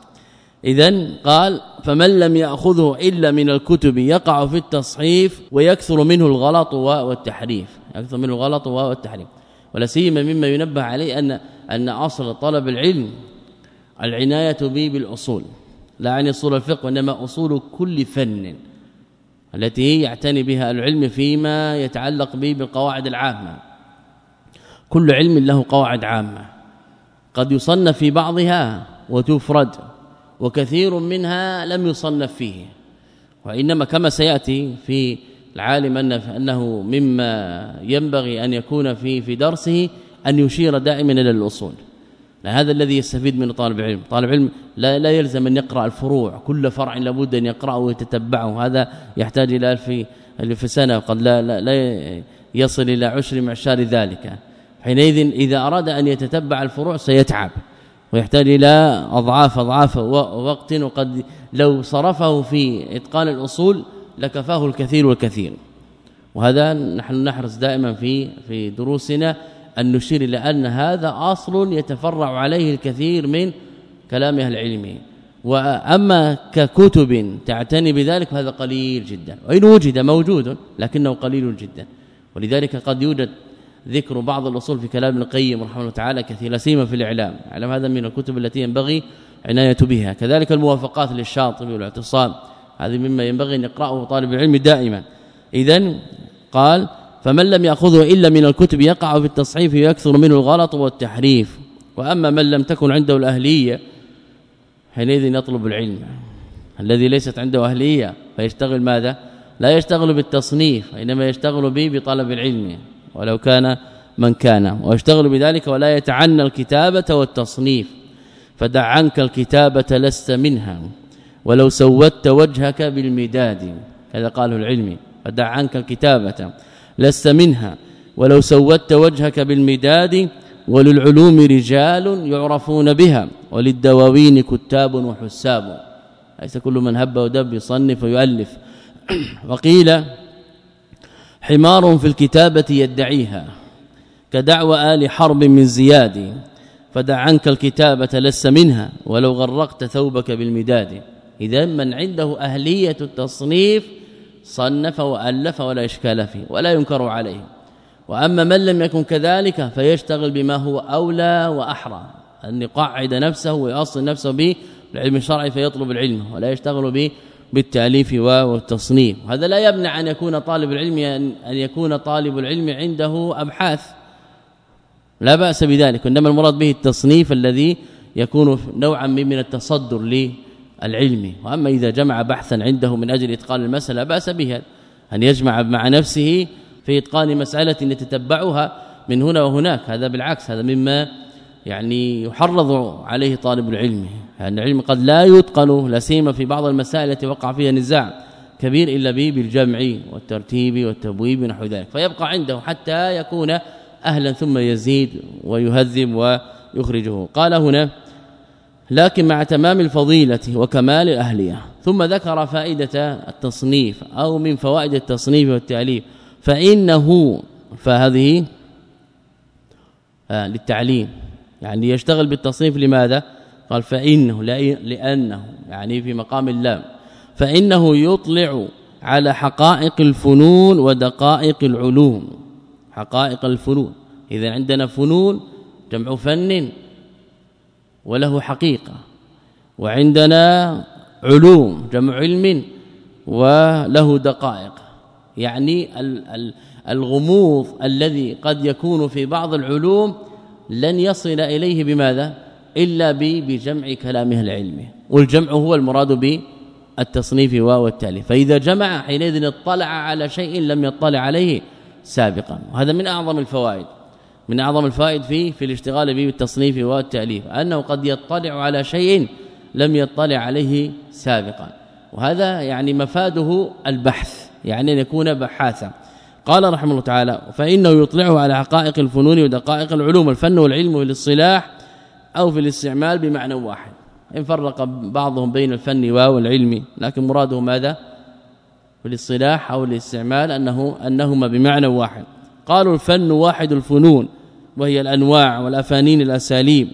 اذا قال فمن لم يأخذه إلا من الكتب يقع في التصحيف ويكثر منه الغلط والتحريف. يكثر منه الغلط والتحريف. ولا سيما مما ينبه عليه ان أن أصل طلب العلم العناية به بالأصول لا عن أصول الفقه وإنما أصول كل فن التي يعتني بها العلم فيما يتعلق به بالقواعد العامة. كل علم له قواعد عامة. قد يصنف في بعضها وتفرد. وكثير منها لم يصنف فيه وإنما كما سيأتي في العالم ان أنه مما ينبغي أن يكون في في درسه أن يشير دائما إلى الأصول. هذا الذي يستفيد من طالب العلم طالب العلم لا لا يلزم أن يقرأ الفروع. كل فرع لابد أن يقرأه ويتتبعه. هذا يحتاج إلى الف ألف سنة قد لا, لا, لا يصل إلى عشر معشار ذلك. حينئذ إذا أراد أن يتتبع الفروع سيتعب. ويحتاج إلى اضعاف أضعاف وقت وقد لو صرفه في إتقان الأصول لكفاه الكثير والكثير. وهذا نحن نحرص دائما في في دروسنا أن نشير إلى أن هذا أصل يتفرع عليه الكثير من كلام أهل العلم. وأما ككتب تعتني بذلك فهذا قليل جدا. وإن وجد موجود لكنه قليل جدا. ولذلك قد يوجد ذكر بعض الأصول في كلام ابن القيم رحمه الله تعالى كثير سيما في الإعلام. علم هذا من الكتب التي ينبغي عناية بها. كذلك الموافقات للشاطبي والاعتصام. هذه مما ينبغي أن يقرأه طالب العلم دائما. اذا قال فمن لم يأخذه إلا من الكتب يقع في التصحيف ويكثر منه الغلط والتحريف. وأما من لم تكن عنده الأهلية حينئذ يطلب العلم. الذي ليست عنده أهلية فيشتغل ماذا؟ لا يشتغل بالتصنيف إنما يشتغل به بطلب العلم. ولو كان من كان. ويشتغل بذلك ولا يتعنى الكتابة والتصنيف. فدع عنك الكتابة لست منها. ولو سودت وجهك بالمداد. هذا قاله العلم. فدع عنك الكتابة لست منها. ولو سودت وجهك بالمداد. وللعلوم رجال يعرفون بها. وللدواوين كتاب وحساب. ليس كل من هب ودب يصنف ويؤلف؟ (clears throat) وقيل حمار في الكتابة يدعيها كدعوى آل حرب من زياد فدع عنك الكتابة لس منها ولو غرقت ثوبك بالمداد. إذا من عنده أهلية التصنيف صنف وألف ولا إشكال فيه ولا ينكر عليه. وأما من لم يكن كذلك فيشتغل بما هو أولى وأحرى أن يقعد نفسه ويصل نفسه به العلم الشرعي فيطلب العلم ولا يشتغل به بالتأليف والتصنيف. هذا لا يمنع أن يكون طالب العلم أن يكون طالب العلم عنده أبحاث. لا بأس بذلك. إنما المراد به التصنيف الذي يكون نوعا من التصدر للعلم. وأما إذا جمع بحثا عنده من أجل إتقان المسألة بأس به أن يجمع مع نفسه في إتقان مسألة يتتبعها من هنا وهناك. هذا بالعكس هذا مما يعني يحرض عليه طالب العلم لأن العلم قد لا يتقن لا سيما في بعض المسائل التي وقع فيها نزاع كبير إلا به بالجمع والترتيب والتبويب ونحو ذلك فيبقى عنده حتى يكون أهلا ثم يزيد ويهذب ويخرجه. قال هنا لكن مع تمام الفضيلة وكمال الأهلية ثم ذكر فائدة التصنيف أو من فوائد التصنيف والتأليف فإنه فهذه آه للتعليم يعني يشتغل بالتصنيف لماذا؟ قال فإنه لأنه يعني في مقام اللام. فإنه يطلع على حقائق الفنون ودقائق العلوم. حقائق الفنون. إذا عندنا فنون جمع فن وله حقيقة. وعندنا علوم جمع علم وله دقائق. يعني الغموض الذي قد يكون في بعض العلوم لن يصل إليه بماذا؟ إلا بجمع كلامه العلمي والجمع هو المراد بالتصنيف والتالي فإذا جمع حينئذ اطلع على شيء لم يطلع عليه سابقا. وهذا من أعظم الفوائد. من أعظم الفائد فيه في الاشتغال به بالتصنيف والتاليف أنه قد يطلع على شيء لم يطلع عليه سابقا. وهذا يعني مفاده البحث. يعني أن يكون بحاثا. قال رحمه الله تعالى فإنه يطلعه على حقائق الفنون ودقائق العلوم الفن والعلم والاصطلاح أو في الاستعمال بمعنى واحد. إن فرق بعضهم بين الفن والعلم لكن مراده ماذا؟ في أو الاستعمال انه أنهما بمعنى واحد. قالوا الفن واحد الفنون وهي الأنواع والأفانين الأساليب.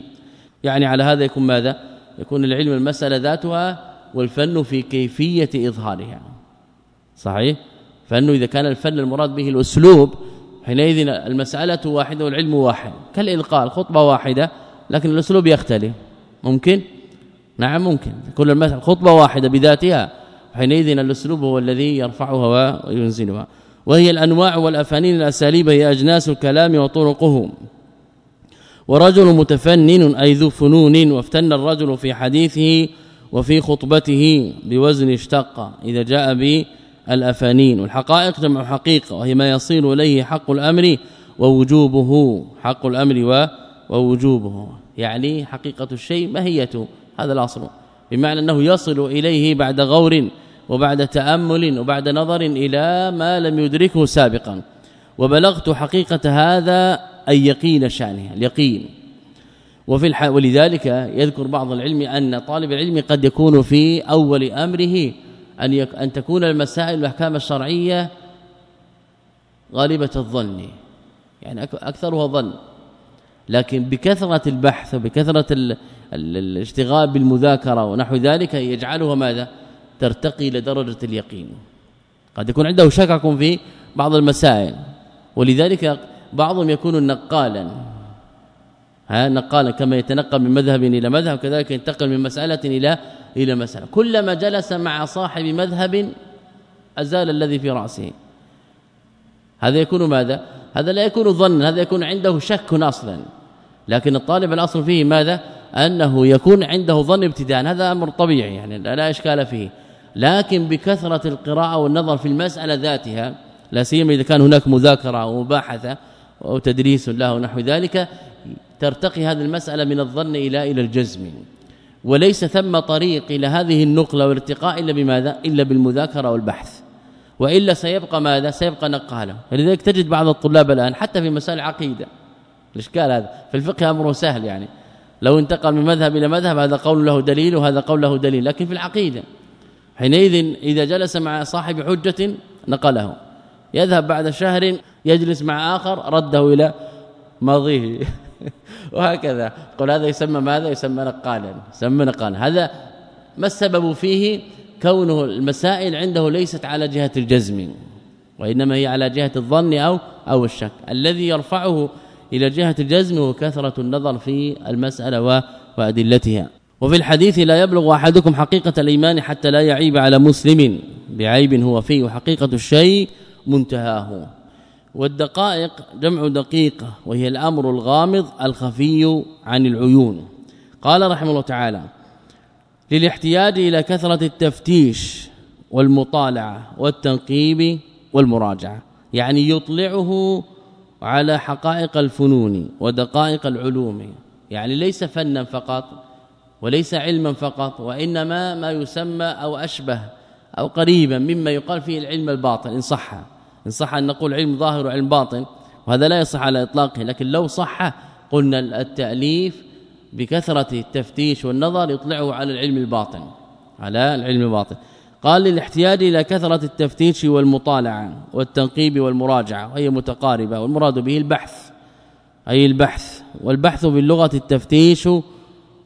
يعني على هذا يكون ماذا؟ يكون العلم المسألة ذاتها والفن في كيفية إظهارها. صحيح؟ فإنه إذا كان الفن المراد به الأسلوب حينئذ المسألة واحدة والعلم واحد كالإلقاء الخطبة واحدة لكن الأسلوب يختلف. ممكن؟ نعم ممكن. كل المثل خطبة واحدة بذاتها حينئذ الأسلوب هو الذي يرفعها وينزلها. وهي الأنواع والأفانين الأساليب هي أجناس الكلام وطرقه. ورجل متفنن أي ذو فنون وافتن الرجل في حديثه وفي خطبته بوزن اشتق. إذا جاء بالافانين والحقائق جمع حقيقة وهي ما يصير إليه حق الأمر ووجوبه حق الأمر ووجوبه. يعني حقيقة الشيء ماهيته هذا الأصل. بمعنى أنه يصل إليه بعد غور وبعد تأمل وبعد نظر إلى ما لم يدركه سابقا. وبلغت حقيقة هذا أن يقين شانه اليقين. وفي. ولذلك يذكر بعض العلم أن طالب العلم قد يكون في أول أمره أن يك... أن تكون المسائل والأحكام الشرعية غالبة الظن. يعني أكثرها ظن. لكن بكثرة البحث وبكثرة ال... الاشتغال بالمذاكرة ونحو ذلك يجعلها ماذا؟ ترتقي إلى درجة اليقين. قد يكون عنده شكك في بعض المسائل. ولذلك بعضهم يكون نقالا. ها نقالا كما يتنقل من مذهب إلى مذهب كذلك ينتقل من مسألة إلى إلى مسألة. كلما جلس مع صاحب مذهب أزال الذي في رأسه. هذا يكون ماذا؟ هذا لا يكون ظنا هذا يكون عنده شك أصلا. لكن الطالب الأصل فيه ماذا؟ أنه يكون عنده ظن ابتداء. هذا أمر طبيعي يعني لا إشكال فيه. لكن بكثرة القراءة والنظر في المسألة ذاتها لا سيما إذا كان هناك مذاكرة ومباحثه أو تدريس له نحو ذلك ترتقي هذه المسألة من الظن إلى إلى الجزم. وليس ثم طريق إلى هذه النقلة والارتقاء إلا بماذا؟ إلا بالمذاكرة والبحث. وإلا سيبقى ماذا؟ سيبقى نقاله لذلك تجد بعض الطلاب الآن حتى في مسائل العقيده الإشكال هذا. في الفقه أمره سهل يعني. لو انتقل من مذهب إلى مذهب هذا قول له دليل وهذا قول له دليل. لكن في العقيدة. حينئذ إذا جلس مع صاحب حجة نقله. يذهب بعد شهر يجلس مع آخر رده إلى ماضيه. وهكذا. قل هذا يسمى ماذا؟ يسمى نقالا يسمى نقالا. هذا ما السبب فيه؟ كونه المسائل عنده ليست على جهة الجزم وإنما هي على جهة الظن أو أو الشك. الذي يرفعه إلى جهة الجزم هو كثرة النظر في المسألة وأدلتها. وفي الحديث لا يبلغ أحدكم حقيقة الإيمان حتى لا يعيب على مسلم بعيب هو فيه وحقيقة الشيء منتهاه. والدقائق جمع دقيقة وهي الأمر الغامض الخفي عن العيون. قال رحمه الله تعالى للاحتياج إلى كثرة التفتيش والمطالعة والتنقيب والمراجعة يعني يطلعه على حقائق الفنون ودقائق العلوم يعني ليس فنا فقط وليس علما فقط وإنما ما يسمى أو أشبه أو قريبا مما يقال فيه العلم الباطن إن صح. إن صح أن نقول علم ظاهر وعلم باطن وهذا لا يصح على إطلاقه لكن لو صح قلنا التأليف بكثرة التفتيش والنظر يطلعه على العلم الباطن على العلم الباطن. قال للاحتياج إلى كثرة التفتيش والمطالعة والتنقيب والمراجعة وهي متقاربة والمراد به البحث. أي البحث؟ والبحث باللغة التفتيش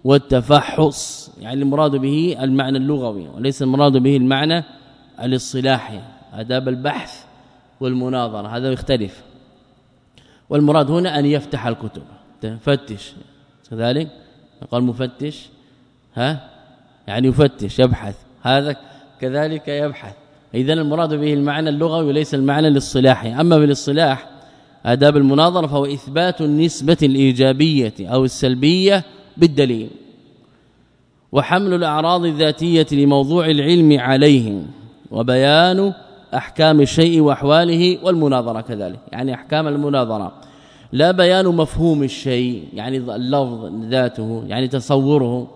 والتفحص يعني المراد به المعنى اللغوي وليس المراد به المعنى الاصطلاحي. آداب البحث والمناظرة هذا يختلف. والمراد هنا أن يفتح الكتب. تفتش. كذلك قال مفتش. ها؟ يعني يفتش يبحث. هذا كذلك يبحث. اذا المراد به المعنى اللغوي وليس المعنى الاصطلاحي أما بالاصطلاح آداب المناظرة فهو إثبات النسبة الإيجابية أو السلبية بالدليل. وحمل الأعراض الذاتية لموضوع العلم عليه وبيان أحكام الشيء وأحواله والمناظرة كذلك. يعني أحكام المناظرة. لا بيان مفهوم الشيء يعني اللفظ ذاته يعني تصوره.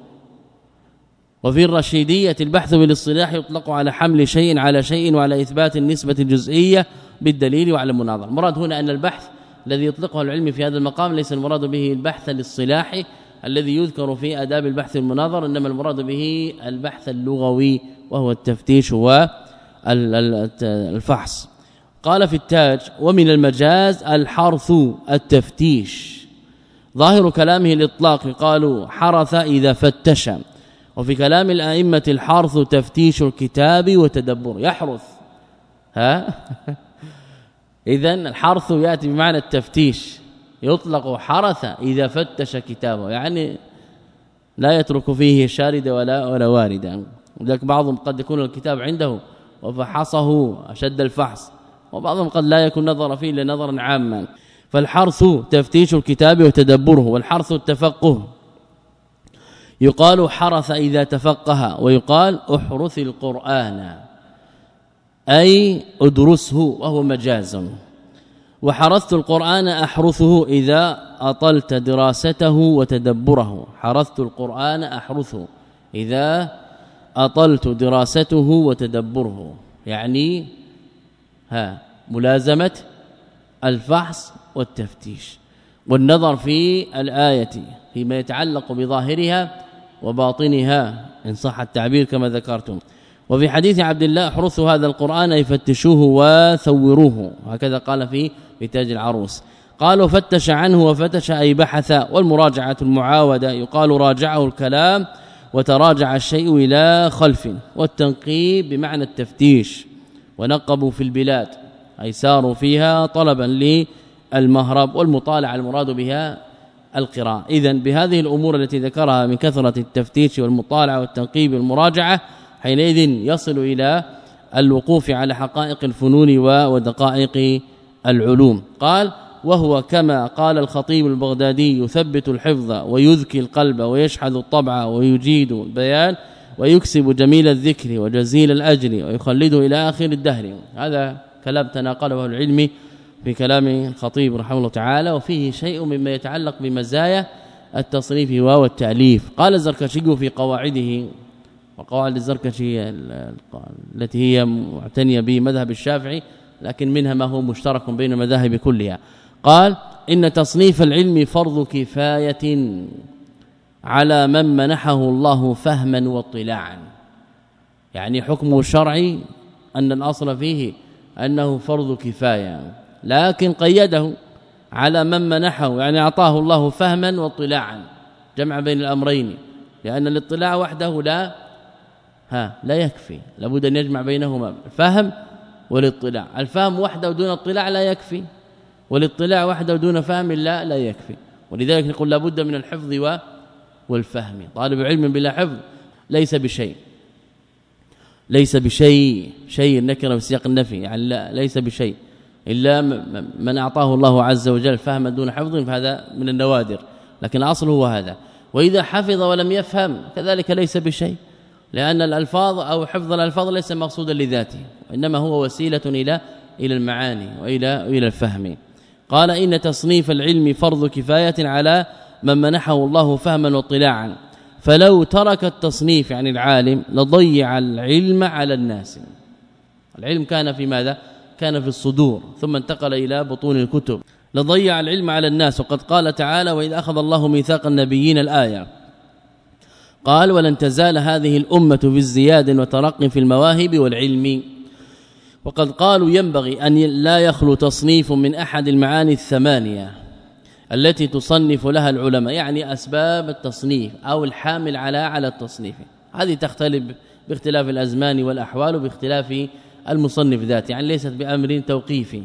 وفي الرشيدية البحث بالاصطلاح يطلق على حمل شيء على شيء وعلى إثبات النسبة الجزئية بالدليل وعلى المناظرة. المراد هنا أن البحث الذي يطلقه العلم في هذا المقام ليس المراد به البحث الاصطلاحي الذي يذكر في آداب البحث المناظر إنما المراد به البحث اللغوي وهو التفتيش والفحص قال في التاج ومن المجاز الحرث التفتيش. ظاهر كلامه الاطلاق قالوا حرث إذا فتش. وفي كلام الأئمة الحرث تفتيش الكتاب وتدبر. يحرث. ها؟ (laughs) اذا الحرث يأتي بمعنى التفتيش. يطلق حرث إذا فتش كتابه. يعني لا يترك فيه شارد ولا ولا واردا ولذلك بعضهم قد يكون الكتاب عنده وفحصه أشد الفحص. وبعضهم قد لا يكون نظر فيه لنظرا عاما. فالحرث تفتيش الكتاب وتدبره والحرث التفقه. يقال حرث إذا تفقه ويقال احرث القرآن. أي ادرسه وهو مجاز. وحرثت القرآن أحرثه إذا أطلت دراسته وتدبره. حرثت القرآن أحرثه إذا أطلت دراسته وتدبره. يعني ها ملازمة الفحص والتفتيش. والنظر في الآية فيما يتعلق بظاهرها وباطنها إن صح التعبير كما ذكرتم. وفي حديث عبد الله احرثوا هذا القرآن يفتشوه وثوروه. هكذا قال في بتاج العروس. قالوا فتش عنه وفتش أي بحث والمراجعة المعاودة يقال راجعه الكلام وتراجع الشيء إلى خلف والتنقيب بمعنى التفتيش. ونقبوا في البلاد أي ساروا فيها طلبا للمهرب والمطالعة المراد بها القراءة. اذا بهذه الأمور التي ذكرها من كثرة التفتيش والمطالعة والتنقيب والمراجعة حينئذ يصل إلى الوقوف على حقائق الفنون ودقائق العلوم. قال وهو كما قال الخطيب البغدادي يثبت الحفظ ويذكي القلب ويشحذ الطبع ويجيد البيان ويكسب جميل الذكر وجزيل الأجر ويخلده إلى آخر الدهر. هذا كلام تناقله العلم في كلام الخطيب رحمه الله تعالى وفيه شيء مما يتعلق بمزايا التصريف والتاليف قال الزركشي في قواعده وقواعد الزركشي التي هي معتنية بمذهب الشافعي لكن منها ما هو مشترك بين المذاهب كلها. قال إن تصنيف العلم فرض كفاية على من منحه الله فهما واطلاعا. يعني حكمه الشرعي أن الأصل فيه أنه فرض كفاية لكن قيده على من منحه يعني أعطاه الله فهما واطلاعا جمع بين الأمرين لأن الاطلاع وحده لا ها لا يكفي لابد أن يجمع بينهما الفهم والاطلاع الفهم وحده دون اطلاع لا يكفي. والاطلاع وحده دون فهم لا لا يكفي. ولذلك نقول لابد من الحفظ والفهم. طالب علم بلا حفظ ليس بشيء. ليس بشيء شيء نكرة في سياق النفي. يعني لا ليس بشيء. إلا من أعطاه الله عز وجل فهما دون حفظ فهذا من النوادر. لكن الأصل هو هذا. وإذا حفظ ولم يفهم كذلك ليس بشيء. لأن الألفاظ أو حفظ الألفاظ ليس مقصودا لذاته. وإنما هو وسيلة إلى إلى المعاني وإلى إلى الفهم. قال إن تصنيف العلم فرض كفاية على من منحه الله فهما واطلاعا. فلو ترك التصنيف عن العالم لضيع العلم على الناس. العلم كان في ماذا؟ كان في الصدور. ثم انتقل إلى بطون الكتب. لضيع العلم على الناس. وقد قال تعالى واذا أخذ الله ميثاق النبيين الآية قال ولن تزال هذه الأمة بالزياد وترق في المواهب والعلم وقد قالوا ينبغي أن لا يخلو تصنيف من أحد المعاني الثمانية التي تصنف لها العلماء يعني أسباب التصنيف أو الحامل على على التصنيف. هذه تختلف باختلاف الأزمان والأحوال وباختلاف المصنف ذاته يعني ليست بأمر توقيفي.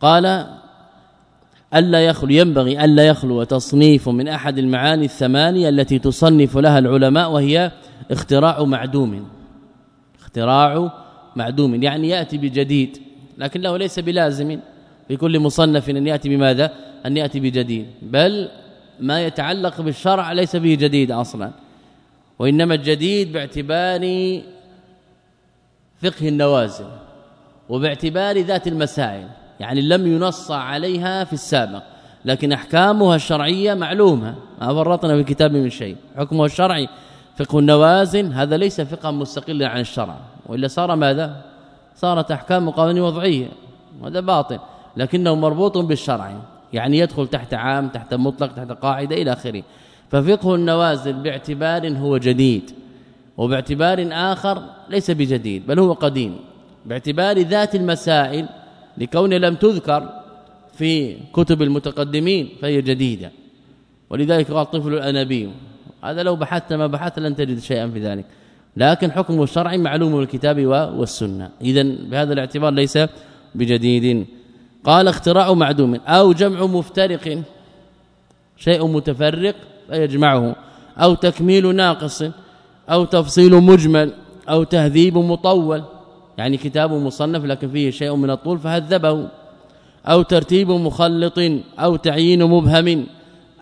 قال ألا يخلو ينبغي الا يخلو تصنيف من أحد المعاني الثمانية التي تصنف لها العلماء وهي اختراع معدوم. اختراع معدوم يعني يأتي بجديد لكنه ليس بلازم في كل مصنف أن يأتي بماذا؟ أن يأتي بجديد بل ما يتعلق بالشرع ليس به جديد أصلا وإنما الجديد باعتبار فقه النوازل وباعتبار ذات المسائل يعني لم ينص عليها في السابق لكن أحكامها الشرعية معلومة ما فرطنا في كتاب من شيء حكمها الشرعي فقه النوازل هذا ليس فقها مستقلا عن الشرع. وإلا صار ماذا؟ صارت أحكام قوانين وضعية وهذا باطل لكنه مربوط بالشرع يعني يدخل تحت عام تحت مطلق تحت قاعدة إلى آخره. ففقه النوازل باعتبار هو جديد وباعتبار آخر ليس بجديد بل هو قديم. باعتبار ذات المسائل لكون لم تذكر في كتب المتقدمين فهي جديدة. ولذلك قال طفل الانابي هذا لو بحثت ما بحثت لن تجد شيئا في ذلك. لكن حكم الشرع معلوم بالكتاب والسنة. اذا بهذا الاعتبار ليس بجديد. قال اختراع معدوم أو جمع مفترق. شيء متفرق فيجمعه. أو تكميل ناقص. أو تفصيل مجمل. أو تهذيب مطول. يعني كتاب مصنف لكن فيه شيء من الطول فهذبه. أو ترتيب مخلط. أو تعيين مبهم.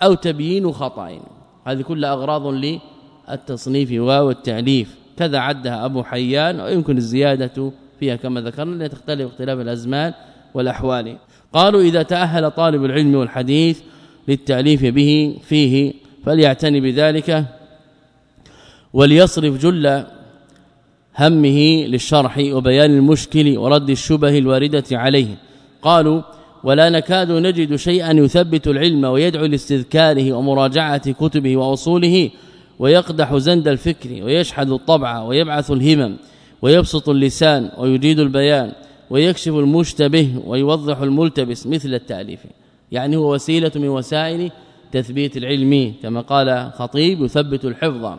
أو تبيين خطأ. هذه كلها أغراض للتصنيف والتأليف. كذا عدها أبو حيان ويمكن الزيادة فيها كما ذكرنا تختلف اختلاف الأزمان والأحوال. قالوا إذا تأهل طالب العلم والحديث للتأليف به فيه فليعتني بذلك وليصرف جل همه للشرح وبيان المشكل ورد الشبه الواردة عليه. قالوا ولا نكاد نجد شيئا يثبت العلم ويدعو لاستذكاره ومراجعة كتبه وأصوله ويقدح زند الفكر ويشحذ الطبع ويبعث الهمم ويبسط اللسان ويجيد البيان ويكشف المشتبه ويوضح الملتبس مثل التأليف. يعني هو وسيلة من وسائل تثبيت العلم كما قال خطيب يثبت الحفظ.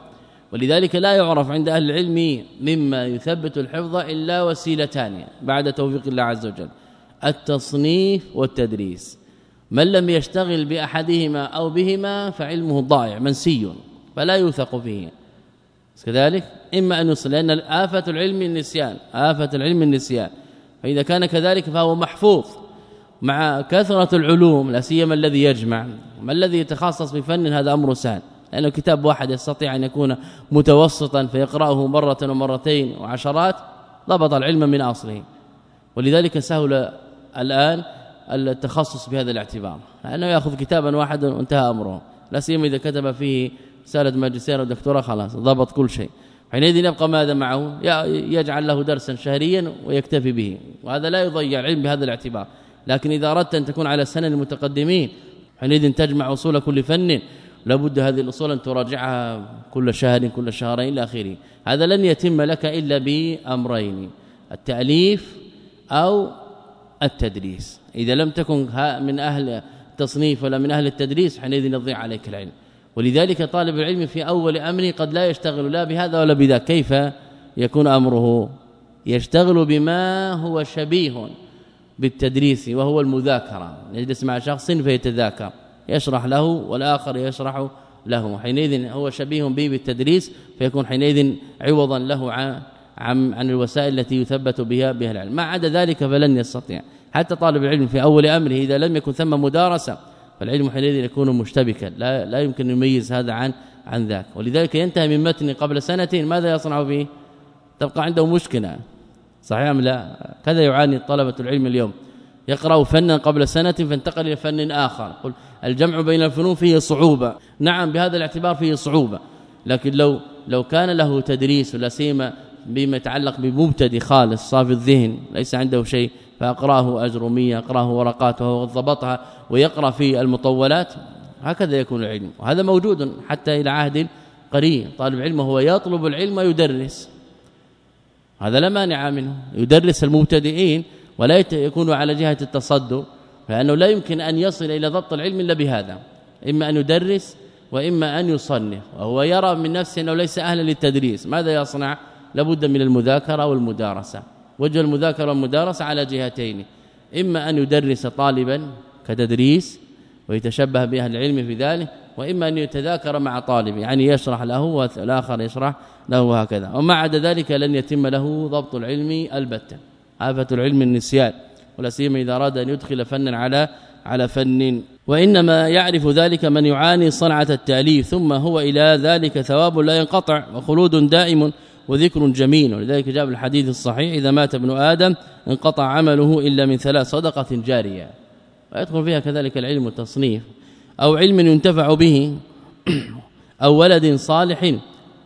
ولذلك لا يعرف عند أهل العلم مما يثبت الحفظ إلا وسيلتان بعد توفيق الله عز وجل. التصنيف والتدريس. من لم يشتغل بأحدهما أو بهما فعلمه ضائع منسي. فلا يوثق فيه كذلك إما أن يصل لأن آفة العلم النسيان آفة العلم النسيان. فإذا كان كذلك فهو محفوظ مع كثرة العلوم لا سيما الذي يجمع. ما الذي يتخصص بفن هذا أمر سهل. لأنه كتاب واحد يستطيع أن يكون متوسطا فيقرأه مرة ومرتين وعشرات ضبط العلم من أصله. ولذلك سهل الآن التخصص بهذا الاعتبار. لأنه يأخذ كتابا واحدا وانتهى أمره. لا سيما إذا كتب فيه رساله ماجستير ودكتوراه خلاص ضبط كل شيء. حينئذ يبقى ماذا معه؟ يجعل له درسا شهريا ويكتفي به. وهذا لا يضيع العلم بهذا الاعتبار. لكن إذا أردت أن تكون على سنن المتقدمين حينئذ تجمع أصول كل فن. لابد هذه الأصول أن تراجعها كل شهر كل شهرين إلى آخره. هذا لن يتم لك إلا بأمرين التأليف أو التدريس. إذا لم تكن من أهل التصنيف ولا من أهل التدريس حينئذ يضيع عليك العلم. ولذلك طالب العلم في أول أمره قد لا يشتغل لا بهذا ولا بذاك. كيف يكون أمره يشتغل بما هو شبيه بالتدريس وهو المذاكرة. يجلس مع شخص فيتذاكر يشرح له والآخر يشرح له. حينئذ هو شبيه به بالتدريس فيكون حينئذ عوضا له عن عن عن الوسائل التي يثبت بها بها العلم. ما عدا ذلك فلن يستطيع. حتى طالب العلم في أول أمره إذا لم يكن ثم مدارسة فالعلم حينئذ يكون مشتبكا لا لا يمكن يميز هذا عن عن ذاك. ولذلك ينتهي من متن قبل سنتين ماذا يصنع به تبقى عنده مشكلة. صحيح أم لا؟ كذا يعاني طلبة العلم اليوم. يقرأ فنا قبل سنة فانتقل إلى فن آخر. قل الجمع بين الفنون فيه صعوبة. نعم بهذا الاعتبار فيه صعوبة. لكن لو لو كان له تدريس ولا سيما بما يتعلق بمبتدئ خالص صافي الذهن ليس عنده شيء. فأقراه اجروميه أقراه ورقات وهو ضبطها ويقرأ في المطولات. هكذا يكون العلم. وهذا موجود حتى إلى عهد قريب. طالب علم هو يطلب العلم ويدرس. هذا لا مانع منه. يدرس المبتدئين ولا يكون على جهة التصدر لأنه لا يمكن أن يصل إلى ضبط العلم إلا بهذا. إما أن يدرس وإما أن يصنف. وهو يرى من نفسه أنه ليس أهلا للتدريس. ماذا يصنع؟ لابد من المذاكرة والمدارسة. وجه المذاكرة والمدارسه على جهتين إما أن يدرس طالبا كتدريس ويتشبه بأهل العلم في ذلك وإما أن يتذاكر مع طالب يعني يشرح له والآخر يشرح له هكذا وما عدا ذلك لن يتم له ضبط العلم البتة آفة العلم النسيان ولا سيما إذا أراد أن يدخل فنا على على فن. وإنما يعرف ذلك من يعاني صنعة التأليف ثم هو إلى ذلك ثواب لا ينقطع وخلود دائم وذكر جميل ولذلك جاء الحديث الصحيح إذا مات ابن آدم انقطع عمله إلا من ثلاث صدقة جارية. ويدخل فيها كذلك العلم التصنيف أو علم ينتفع به أو ولد صالح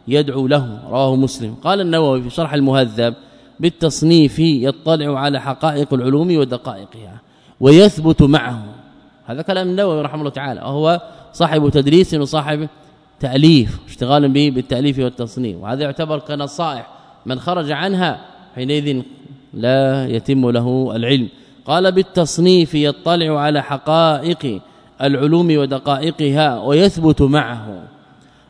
يدعو له. رواه مسلم. قال النووي في شرح المهذب بالتصنيف يطلع على حقائق العلوم ودقائقها ويثبت معه. هذا كلام النووي رحمه الله تعالى وهو صاحب تدريس وصاحب تأليف اشتغال به بالتأليف والتصنيف. وهذا يعتبر كنصائح. من خرج عنها حينئذ لا يتم له العلم. قال بالتصنيف يطلع على حقائق العلوم ودقائقها ويثبت معه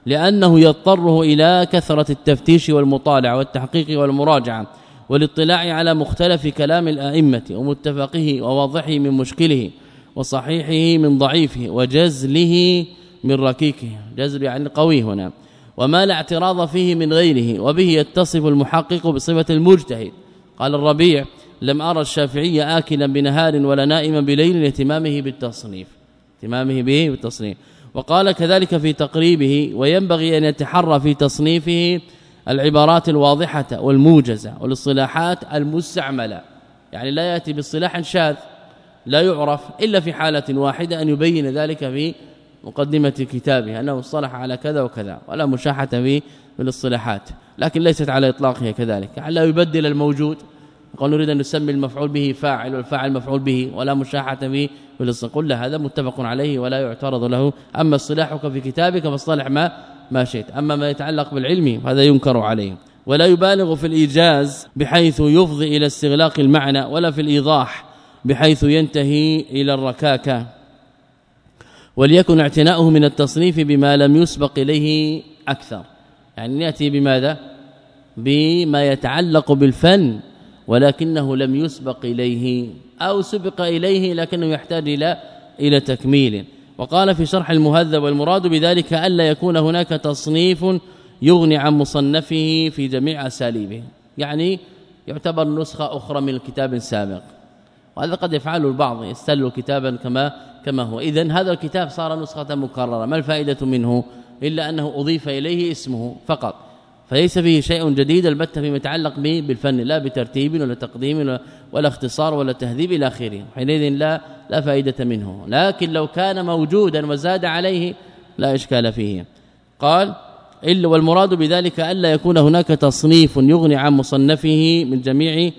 لأنه يضطره إلى كثرة التفتيش والمطالعة والتحقيق والمراجعة والاطلاع على مختلف كلام الأئمة ومتفقه وواضحه من مشكله وصحيحه من ضعيفه وجزله من ركيكه جزل يعني قوي هنا. وما لا اعتراض فيه من غيره وبه يتصف المحقق بصفة المجتهد. قال الربيع لم أرى الشافعي آكلا بنهار ولا نائما بليل لاهتمامه بالتصنيف. اهتمامه به بالتصنيف. وقال كذلك في تقريبه وينبغي أن يتحرى في تصنيفه العبارات الواضحة والموجزة والاصطلاحات المستعملة. يعني لا يأتي باصطلاح شاذ لا يعرف إلا في حالة واحدة أن يبين ذلك في مقدمة كتابه أنه اصطلح على كذا وكذا ولا مشاحة في بالاصطلاحات لكن ليست على إطلاقها كذلك. لا يبدل الموجود. قال نريد أن نسمي المفعول به فاعل والفاعل مفعول به ولا مشاحة به بالاصطلاح كل هذا متفق عليه ولا يعترض له. أما اصطلاحك في كتابك فاصطلح ما ما شئت. أما ما يتعلق بالعلم فهذا ينكر عليه. ولا يبالغ في الإيجاز بحيث يفضي إلى استغلاق المعنى ولا في الإيضاح بحيث ينتهي إلى الركاكة. وليكن اعتناؤه من التصنيف بما لم يسبق إليه أكثر. يعني يأتي بماذا؟ بما يتعلق بالفن ولكنه لم يسبق إليه أو سبق إليه لكنه يحتاج إلى إلى تكميل. وقال في شرح المهذب والمراد بذلك الا يكون هناك تصنيف يغني عن مصنفه في جميع أساليبه. يعني يعتبر نسخة أخرى من الكتاب السابق. وهذا قد يفعله البعض يستل كتابا كما كما هو. اذا هذا الكتاب صار نسخة مكررة. ما الفائدة منه؟ إلا أنه أضيف إليه اسمه فقط. فليس فيه شيء جديد البتة فيما يتعلق به بالفن لا بترتيب ولا تقديم ولا اختصار ولا تهذيب إلى آخره. حينئذ لا لا فائدة منه. لكن لو كان موجودا وزاد عليه لا إشكال فيه. قال الا والمراد بذلك الا يكون هناك تصنيف يغني عن مصنفه من جميع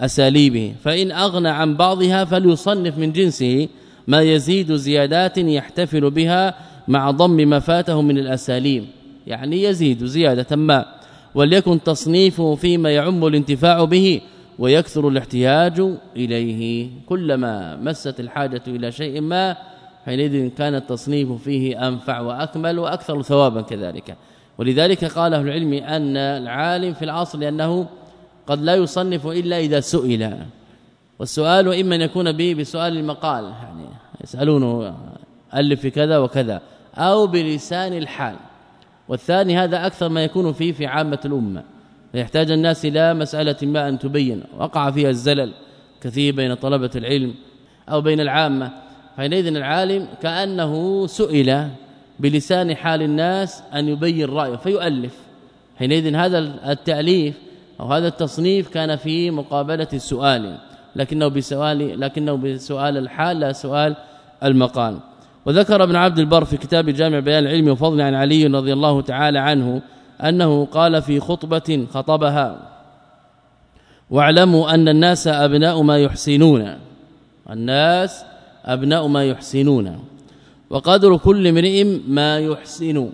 أساليبه. فإن أغنى عن بعضها فليصنف من جنسه ما يزيد زيادات يحتفل بها مع ضم ما فاته من الأساليب. يعني يزيد زيادة ما وليكن تصنيفه فيما يعم الانتفاع به ويكثر الاحتياج إليه. كلما مست الحاجة إلى شيء ما حينئذ كان التصنيف فيه أنفع وأكمل وأكثر ثوابا كذلك. ولذلك قال أهل العلم أن العالم في العصر لأنه قد لا يصنف إلا إذا سئل. والسؤال إما أن يكون به بسؤال المقال يعني يسالونه ألف في كذا وكذا أو بلسان الحال. والثاني هذا أكثر ما يكون فيه في عامة الأمة. يحتاج الناس إلى مسألة ما أن تبين. وقع فيها الزلل كثير بين طلبة العلم أو بين العامة. حينئذ العالم كأنه سئل بلسان حال الناس أن يبين رأيه فيؤلف. حينئذ هذا التأليف أو هذا التصنيف كان في مقابلة السؤال. لكنه بسؤال لكنه بسؤال الحال لا سؤال المقال. وذكر ابن عبد البر في كتاب جامع بيان العلم وفضل عن علي رضي الله تعالى عنه أنه قال في خطبة خطبها واعلموا أن الناس أبناء ما يحسنون الناس أبناء ما يحسنون وقدر كل امرئ ما يحسن.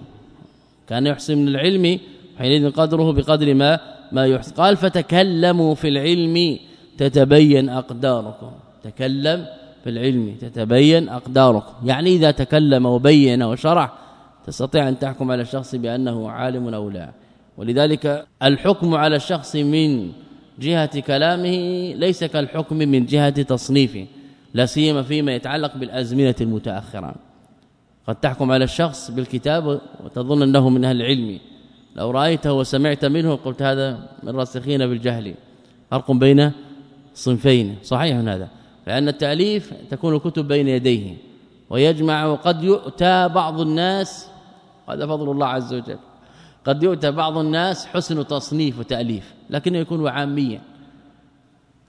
كان يحسن من العلم حينئذ قدره بقدر ما ما يحسن. قال فتكلموا في العلم تتبين أقداركم. تكلم في العلم تتبين أقداركم. يعني إذا تكلم وبين وشرح تستطيع أن تحكم على الشخص بأنه عالم أو لا. ولذلك الحكم على الشخص من جهة كلامه ليس كالحكم من جهة تصنيفه لا سيما فيما يتعلق بالأزمنة المتأخرة. قد تحكم على الشخص بالكتاب وتظن أنه من أهل العلم. لو رأيته وسمعت منه قلت هذا من راسخين بالجهل فرق بين صنفين صحيح هذا؟ لأن التأليف تكون الكتب بين يديه ويجمع وقد يؤتى بعض الناس هذا فضل الله عز وجل قد يؤتى بعض الناس حسن تصنيف وتأليف لكنه يكون عاميا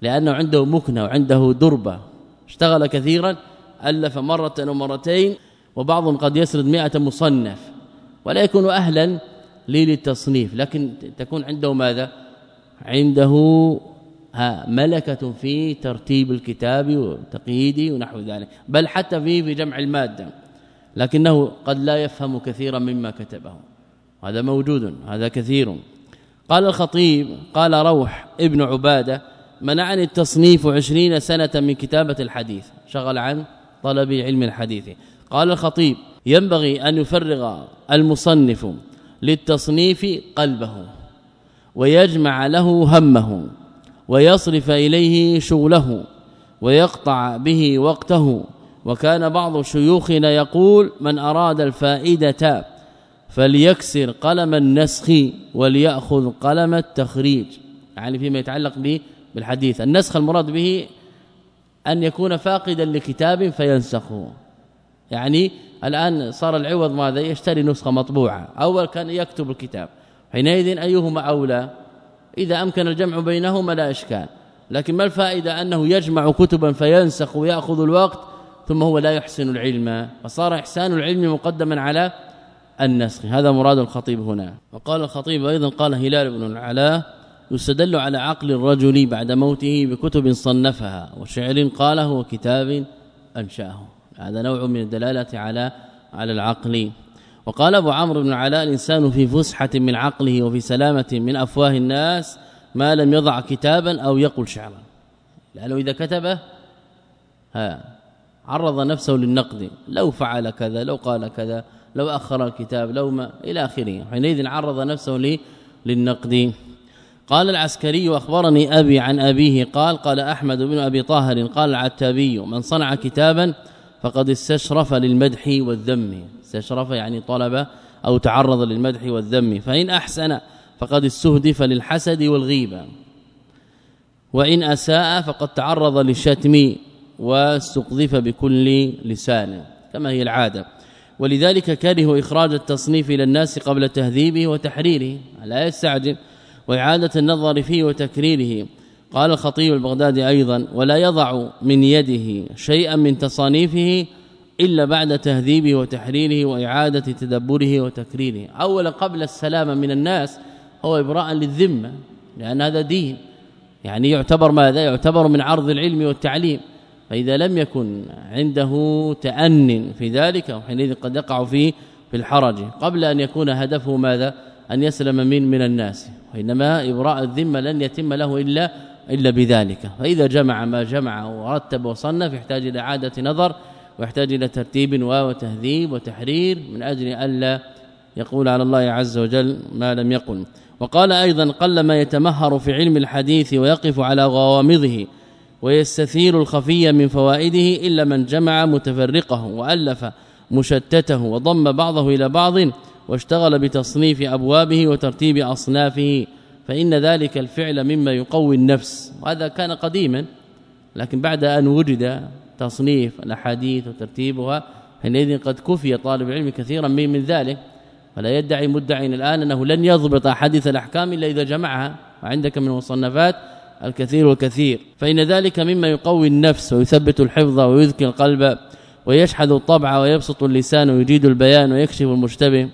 لأنه عنده مكنة وعنده دربة اشتغل كثيرا ألف مرة ومرتين وبعضهم قد يسرد 100 مصنف ولا يكون أهلا للتصنيف لكن تكون عنده ماذا؟ عنده ها ملكة في ترتيب الكتاب وتقييده ونحو ذلك بل حتى في في جمع المادة لكنه قد لا يفهم كثيرا مما كتبه. هذا موجود هذا كثير. قال الخطيب قال روح ابن عبادة منعني التصنيف عشرين سنة من كتابة الحديث شغل عن طلب علم الحديث. قال الخطيب ينبغي أن يفرغ المصنف للتصنيف قلبه ويجمع له همه. ويصرف إليه شغله ويقطع به وقته. وكان بعض شيوخنا يقول من أراد الفائدة فليكسر قلم النسخ وليأخذ قلم التخريج. يعني فيما يتعلق به بالحديث. النسخ المراد به أن يكون فاقدا لكتاب فينسخه. يعني الآن صار العوض ماذا؟ يشتري نسخة مطبوعة. أول كان يكتب الكتاب. حينئذ أيهما أولى؟ إذا أمكن الجمع بينهما لا إشكال. لكن ما الفائدة أنه يجمع كتبا فينسخ ويأخذ الوقت ثم هو لا يحسن العلم؟ فصار إحسان العلم مقدما على النسخ. هذا مراد الخطيب هنا. وقال الخطيب أيضا قال هلال بن العلاء يستدل على عقل الرجل بعد موته بكتب صنفها وشعر قاله وكتاب أنشأه. هذا نوع من الدلالة على على العقل. وقال أبو عمرو بن علاء الإنسان في فسحة من عقله وفي سلامة من أفواه الناس ما لم يضع كتابا أو يقل شعرا. لأنه إذا كتبه ها عرض نفسه للنقد. لو فعل كذا لو قال كذا لو أخر الكتاب لو ما إلى آخره. حينئذ عرض نفسه للنقد. قال العسكري واخبرني أبي عن أبيه. قال قال أحمد بن أبي طاهر قال العتابي من صنع كتابا فقد استشرف للمدح والذم. استشرف يعني طلب أو تعرض للمدح والذم فإن أحسن فقد استهدف للحسد والغيبة وإن أساء فقد تعرض للشتم واستقذف بكل لسان كما هي العادة. ولذلك كره إخراج التصنيف إلى الناس قبل تهذيبه وتحريره لا يستعجل. وإعادة النظر فيه وتكريره. قال الخطيب البغدادي أيضا ولا يضع من يده شيئا من تصانيفه إلا بعد تهذيبه وتحريره وإعادة تدبره وتكريره. اولا قبل السلامة من الناس هو إبراء للذمة لأن هذا دين. يعني يعتبر ماذا؟ يعتبر من عرض العلم والتعليم. فإذا لم يكن عنده تأن في ذلك وحينئذ قد يقع فيه في الحرج. قبل أن يكون هدفه ماذا؟ أن يسلم من من الناس. وإنما إبراء الذمة لن يتم له إلا إلا بذلك. فإذا جمع ما جمع ورتب وصنف يحتاج إلى عادة نظر ويحتاج إلى ترتيب وتهذيب وتحرير من أجل ألا يقول على الله عز وجل ما لم يقل. وقال أيضا قل ما يتمهر في علم الحديث ويقف على غوامضه ويستثير الخفي من فوائده إلا من جمع متفرقه وألف مشتته وضم بعضه إلى بعض واشتغل بتصنيف أبوابه وترتيب أصنافه فإن ذلك الفعل مما يقوي النفس. وهذا كان قديما لكن بعد أن وجد تصنيف الأحاديث وترتيبها حينئذ قد كفي طالب العلم كثيرا من من ذلك. فلا يدعي مدعي الآن أنه لن يضبط حديث الأحكام إلا إذا جمعها. وعندك من المصنفات الكثير والكثير. فإن ذلك مما يقوي النفس ويثبت الحفظ ويذكي القلب ويشحذ الطبع ويبسط اللسان ويجيد البيان ويكشف المشتبه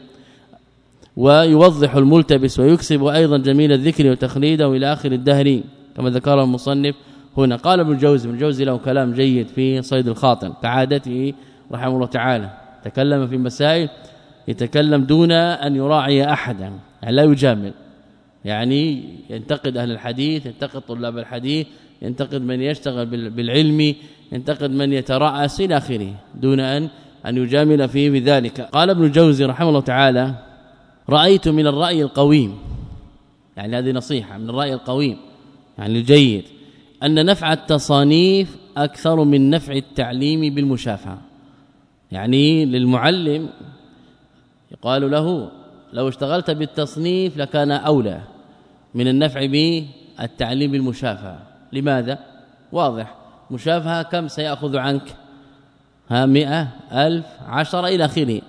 ويوضح الملتبس ويكسب أيضا جميل الذكر وتخليده إلى آخر الدهر. كما ذكر المصنف هنا قال ابن الجوزي ابن الجوزي له كلام جيد في صيد الخاطر كعادته رحمه الله تعالى. تكلم في مسائل يتكلم دون أن يراعي أحدا يعني لا يجامل. يعني ينتقد أهل الحديث ينتقد طلاب الحديث ينتقد من يشتغل بالعلم ينتقد من يترأس إلى آخره دون أن أن يجامل فيه بذلك. قال ابن الجوزي رحمه الله تعالى رأيت من الرأي القويم. يعني هذه نصيحة من الرأي القويم. يعني الجيد. أن نفع التصانيف أكثر من نفع التعليم بالمشافهة. يعني للمعلم يقال له لو اشتغلت بالتصنيف لكان أولى من النفع بالتعليم بالمشافهة. لماذا؟ واضح. مشافهة كم سيأخذ عنك؟ ها 100 1000 10 إلى آخره.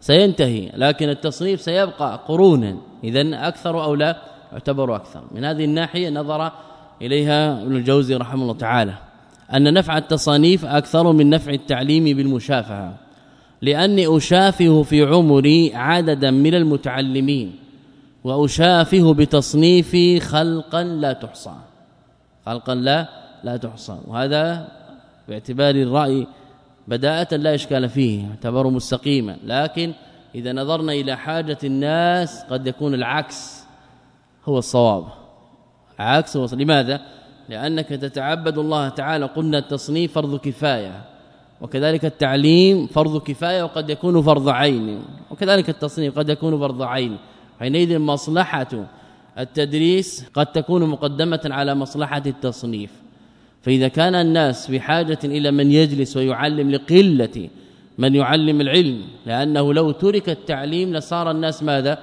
سينتهي. لكن التصنيف سيبقى قرونا. اذا أكثر أو لا يعتبر أكثر. من هذه الناحية نظر إليها ابن الجوزي رحمه الله تعالى أن نفع التصانيف أكثر من نفع التعليم بالمشافهة لأني أشافه في عمري عددا من المتعلمين وأشافه بتصنيفي خلقا لا تحصى خلقا لا لا تحصى وهذا باعتبار الرأي بداءة لا إشكال فيه يعتبر مستقيما لكن إذا نظرنا إلى حاجة الناس قد يكون العكس هو الصواب. عكس هو لماذا؟ لأنك تتعبد الله تعالى. قلنا التصنيف فرض كفاية وكذلك التعليم فرض كفاية وقد يكون فرض عين. وكذلك التصنيف قد يكون فرض عين. حينئذ مصلحة التدريس قد تكون مقدمة على مصلحة التصنيف. فإذا كان الناس بحاجة إلى من يجلس ويعلم لقلة من يعلم العلم لأنه لو ترك التعليم لصار الناس ماذا؟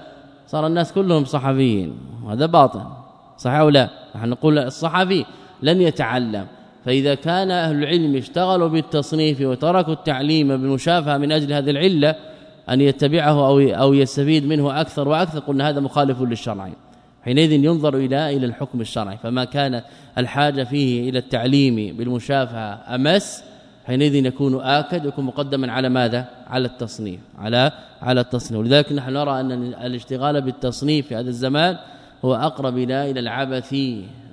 صار الناس كلهم صحفيين. وهذا باطل. صح أو لا؟ نحن نقول الصحفي لن يتعلم. فإذا كان أهل العلم اشتغلوا بالتصنيف وتركوا التعليم بالمشافهة من أجل هذه العلة أن يتبعه أو أو يستفيد منه أكثر وأكثر قلنا هذا مخالف للشرع. حينئذ ينظر إلى إلى الحكم الشرعي. فما كان الحاجة فيه إلى التعليم بالمشافهة أمس حينئذ يكون آكد يكون مقدما على ماذا؟ على التصنيف على على التصنيف. ولذلك نحن نرى أن الاشتغال بالتصنيف في هذا الزمان هو أقرب إلى إلى العبث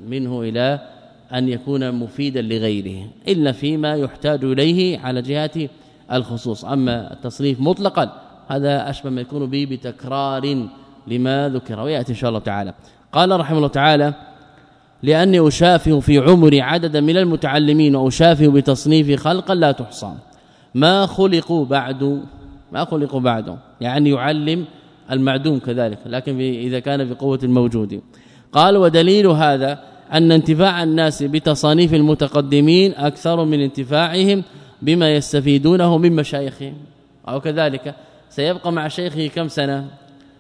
منه إلى أن يكون مفيدا لغيره. إلا فيما يحتاج إليه على جهة الخصوص. أما التصنيف مطلقا هذا أشبه ما يكون به بتكرار لما ذكر ويأتي إن شاء الله تعالى. قال رحمه الله تعالى لأني أشافه في عمري عددا من المتعلمين وأشافه بتصنيف خلقا لا تحصى. ما خلقوا بعد ما خلقوا بعد يعني يعلم المعدوم كذلك لكن إذا كان في قوة الموجود. قال ودليل هذا أن انتفاع الناس بتصانيف المتقدمين أكثر من انتفاعهم بما يستفيدونه من مشايخهم. أو كذلك سيبقى مع شيخه كم سنة؟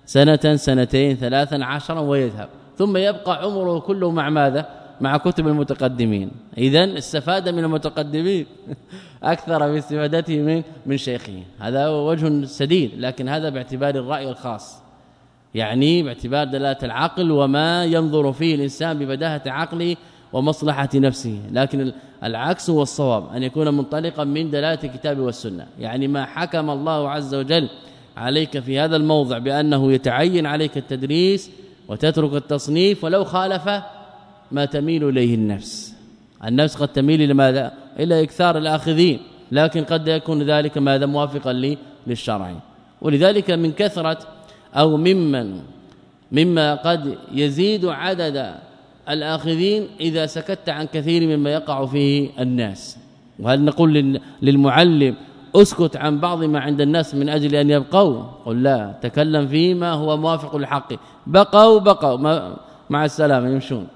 سنة سنتين ثلاثا عشرا ويذهب. ثم يبقى عمره كله مع ماذا؟ مع كتب المتقدمين. اذا استفاد من المتقدمين (laughs) أكثر من استفادته من من شيخه. هذا وجه سديد لكن هذا باعتبار الرأي الخاص. يعني باعتبار دلالة العقل وما ينظر فيه الإنسان ببداهة عقله ومصلحة نفسه. لكن العكس هو الصواب أن يكون منطلقا من دلالة الكتاب والسنة. يعني ما حكم الله عز وجل عليك في هذا الموضع بأنه يتعين عليك التدريس وتترك التصنيف ولو خالف ما تميل إليه النفس. النفس قد تميل إلى ماذا؟ إلى إكثار الآخذين لكن قد يكون ذلك ماذا؟ موافقا للشرع. ولذلك من كثرة أو ممن مما قد يزيد عدد الآخذين إذا سكت عن كثير مما يقع فيه الناس. وهل نقول للمعلم أسكت عن بعض ما عند الناس من أجل أن يبقوا؟ قل لا تكلم فيما هو موافق للحق بقوا بقوا مع السلامة يمشون.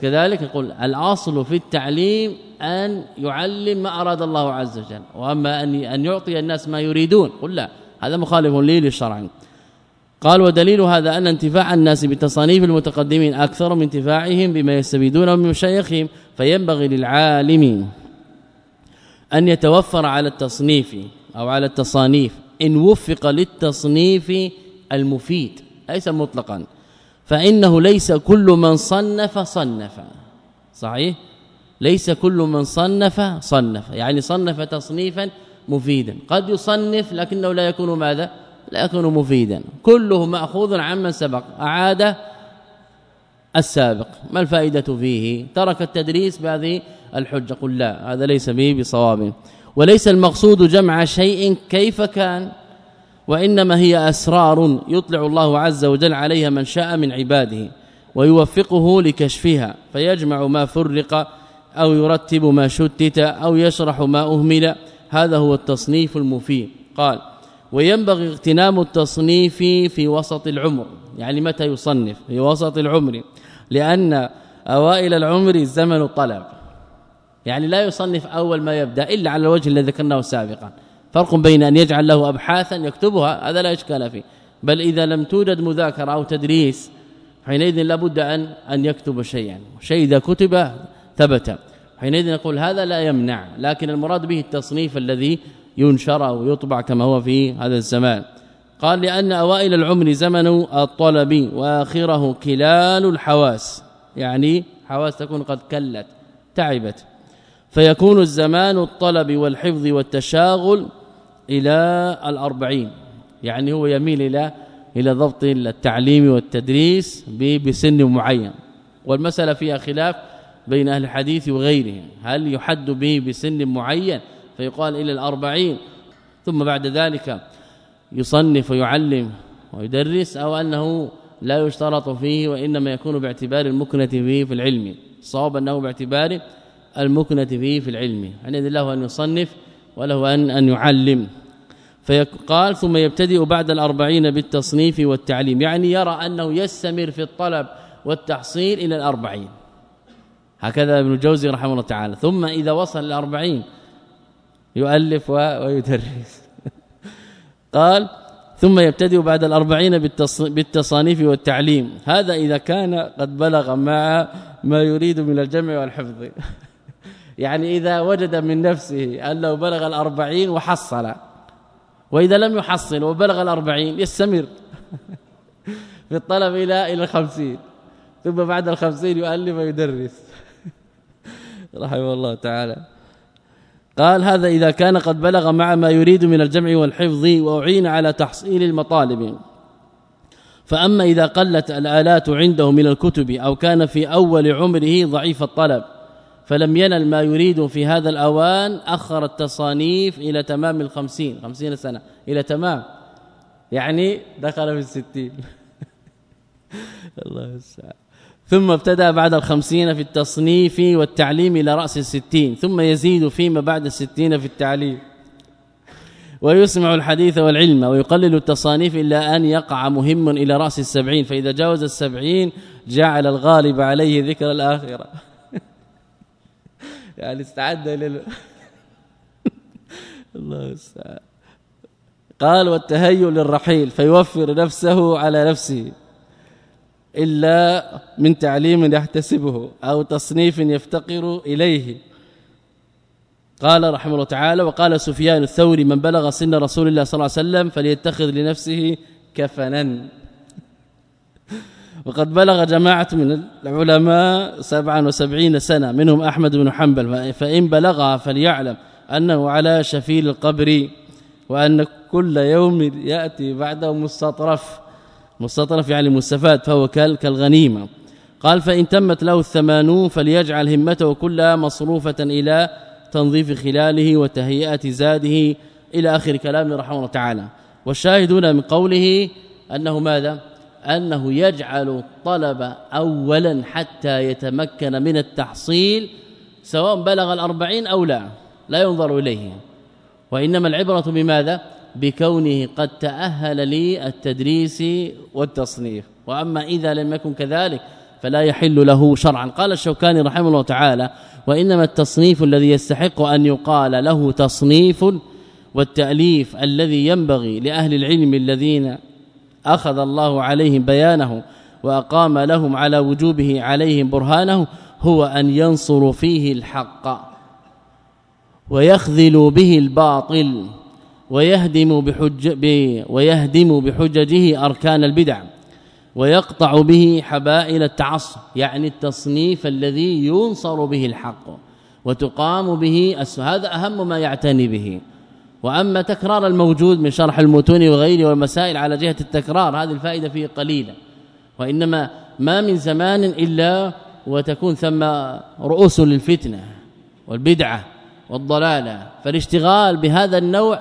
كذلك يقول الأصل في التعليم أن يعلم ما أراد الله عز وجل وأما أن أن يعطي الناس ما يريدون. قل لا هذا مخالف لي للشرع. قال ودليل هذا أن انتفاع الناس بتصانيف المتقدمين أكثر من انتفاعهم بما يستفيدون من مشايخهم فينبغي للعالمين أن يتوفر على التصنيف أو على التصانيف إن وفق للتصنيف المفيد ليس مطلقا. فإنه ليس كل من صنف صنف. صحيح؟ ليس كل من صنف صنف. يعني صنف تصنيفا مفيدا. قد يصنف لكنه لا يكون ماذا؟ لا يكون مفيدا. كله مأخوذ عمن سبق. أعاد السابق. ما الفائدة فيه؟ ترك التدريس بهذه الحجة. قل لا هذا ليس به بصواب. وليس المقصود جمع شيء كيف كان؟ وإنما هي أسرار يطلع الله عز وجل عليها من شاء من عباده ويوفقه لكشفها فيجمع ما فرق أو يرتب ما شتت أو يشرح ما أهمل. هذا هو التصنيف المفيد. قال وينبغي اغتنام التصنيف في وسط العمر. يعني متى يصنف؟ في وسط العمر. لأن أوائل العمر زمن الطلب يعني لا يصنف أول ما يبدأ إلا على الوجه الذي ذكرناه سابقا. فرق بين أن يجعل له ابحاثا يكتبها هذا لا إشكال فيه. بل إذا لم توجد مذاكرة أو تدريس حينئذ لابد ان أن يكتب شيئا. شيء إذا كتب ثبت. حينئذ نقول هذا لا يمنع لكن المراد به التصنيف الذي ينشر أو يطبع كما هو في هذا الزمان. قال لأن أوائل العمر زمن الطلب وآخره كلال الحواس يعني حواس تكون قد كلت تعبت. فيكون الزمان الطلب والحفظ والتشاغل إلى الأربعين يعني هو يميل إلى إلى ضبط التعليم والتدريس بسن معين. والمسألة فيها خلاف بين أهل الحديث وغيرهم. هل يحد به بسن معين؟ فيقال إلى الأربعين. ثم بعد ذلك يصنف ويعلم ويدرس أو أنه لا يشترط فيه وإنما يكون باعتبار المكنة فيه في العلم. صواب أنه باعتبار المكنة فيه في العلم. يعني له أن يصنف وله أن, أن يعلم. فيقال ثم يبتدئ بعد الأربعين بالتصنيف والتعليم. يعني يرى أنه يستمر في الطلب والتحصيل إلى الأربعين. هكذا ابن الجوزي رحمه الله تعالى. ثم إذا وصل الأربعين يؤلف ويدرس. (laughs) قال ثم يبتدئ بعد الأربعين بالتصانيف والتعليم. هذا إذا كان قد بلغ مع ما يريد من الجمع والحفظ. (laughs) يعني إذا وجد من نفسه أنه بلغ الأربعين وحصل. وإذا لم يحصل وبلغ الأربعين يستمر. (laughs) في الطلب إلى إلى الخمسين. ثم بعد الخمسين يؤلف ويدرس. (laughs) رحمه الله تعالى. قال هذا إذا كان قد بلغ مع ما يريد من الجمع والحفظ وأعين على تحصيل المطالب. فأما إذا قلت الآلات عنده من الكتب أو كان في أول عمره ضعيف الطلب فلم ينل ما يريد في هذا الأوان أخر التصانيف إلى تمام الخمسين خمسين سنة إلى تمام. يعني دخل في الستين. (laughs) الله السلام ثم ابتدأ بعد الخمسين في التصنيف والتعليم إلى رأس الستين ثم يزيد فيما بعد الستين في التعليم. ويسمع الحديث والعلم ويقلل التصانيف إلا أن يقع مهم إلى رأس السبعين فإذا جاوز السبعين جعل الغالب عليه ذكر الآخرة. يعني استعد لل (laughs) الله استعد قال والتهيؤ للرحيل فيوفر نفسه على نفسه إلا من تعليم يحتسبه أو تصنيف يفتقر إليه. قال رحمه الله تعالى وقال سفيان الثوري من بلغ سن رسول الله صلى الله عليه وسلم فليتخذ لنفسه كفنا. وقد بلغ جماعة من العلماء 77 سنة منهم أحمد بن حنبل فإن بلغها فليعلم أنه على شفيل القبر وأن كل يوم يأتي بعده مستطرف مستطرف يعني مستفاد فهو كالغنيمة. قال فإن تمت له الثمانون فليجعل همته كلها مصروفة إلى تنظيف خلاله وتهيئة زاده إلى آخر كلام رحمه الله تعالى. والشاهدون من قوله أنه ماذا؟ أنه يجعل الطلب اولا حتى يتمكن من التحصيل سواء بلغ الأربعين أو لا لا ينظر إليه. وإنما العبرة بماذا؟ بكونه قد تأهل للتدريس والتصنيف. وأما إذا لم يكن كذلك فلا يحل له شرعا. قال الشوكاني رحمه الله تعالى وإنما التصنيف الذي يستحق أن يقال له تصنيف والتأليف الذي ينبغي لأهل العلم الذين أخذ الله عليهم بيانه وأقام لهم على وجوبه عليهم برهانه هو أن ينصروا فيه الحق ويخذلوا به الباطل ويهدم بحج ويهدم بحججه أركان البدع ويقطع به حبائل التعصب يعني التصنيف الذي ينصر به الحق وتقام به هذا أهم ما يعتني به. وأما تكرار الموجود من شرح المتون وغيره والمسائل على جهة التكرار هذه الفائدة فيه قليلة. وإنما ما من زمان إلا وتكون ثم رؤوس للفتنة والبدعة والضلالة. فالاشتغال بهذا النوع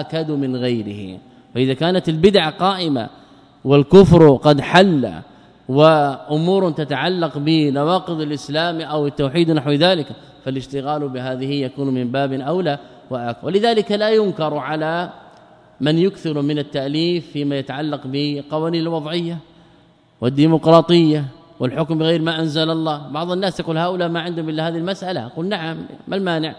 آكد من غيره. فإذا كانت البدع قائمة والكفر قد حل وأمور تتعلق بنواقض الإسلام أو التوحيد نحو ذلك فالاشتغال بهذه يكون من باب أولى. واكبر ولذلك لا ينكر على من يكثر من التأليف فيما يتعلق بقوانين الوضعية والديمقراطية والحكم بغير ما أنزل الله. بعض الناس يقول هؤلاء ما عندهم إلا هذه المسألة. قل نعم ما المانع؟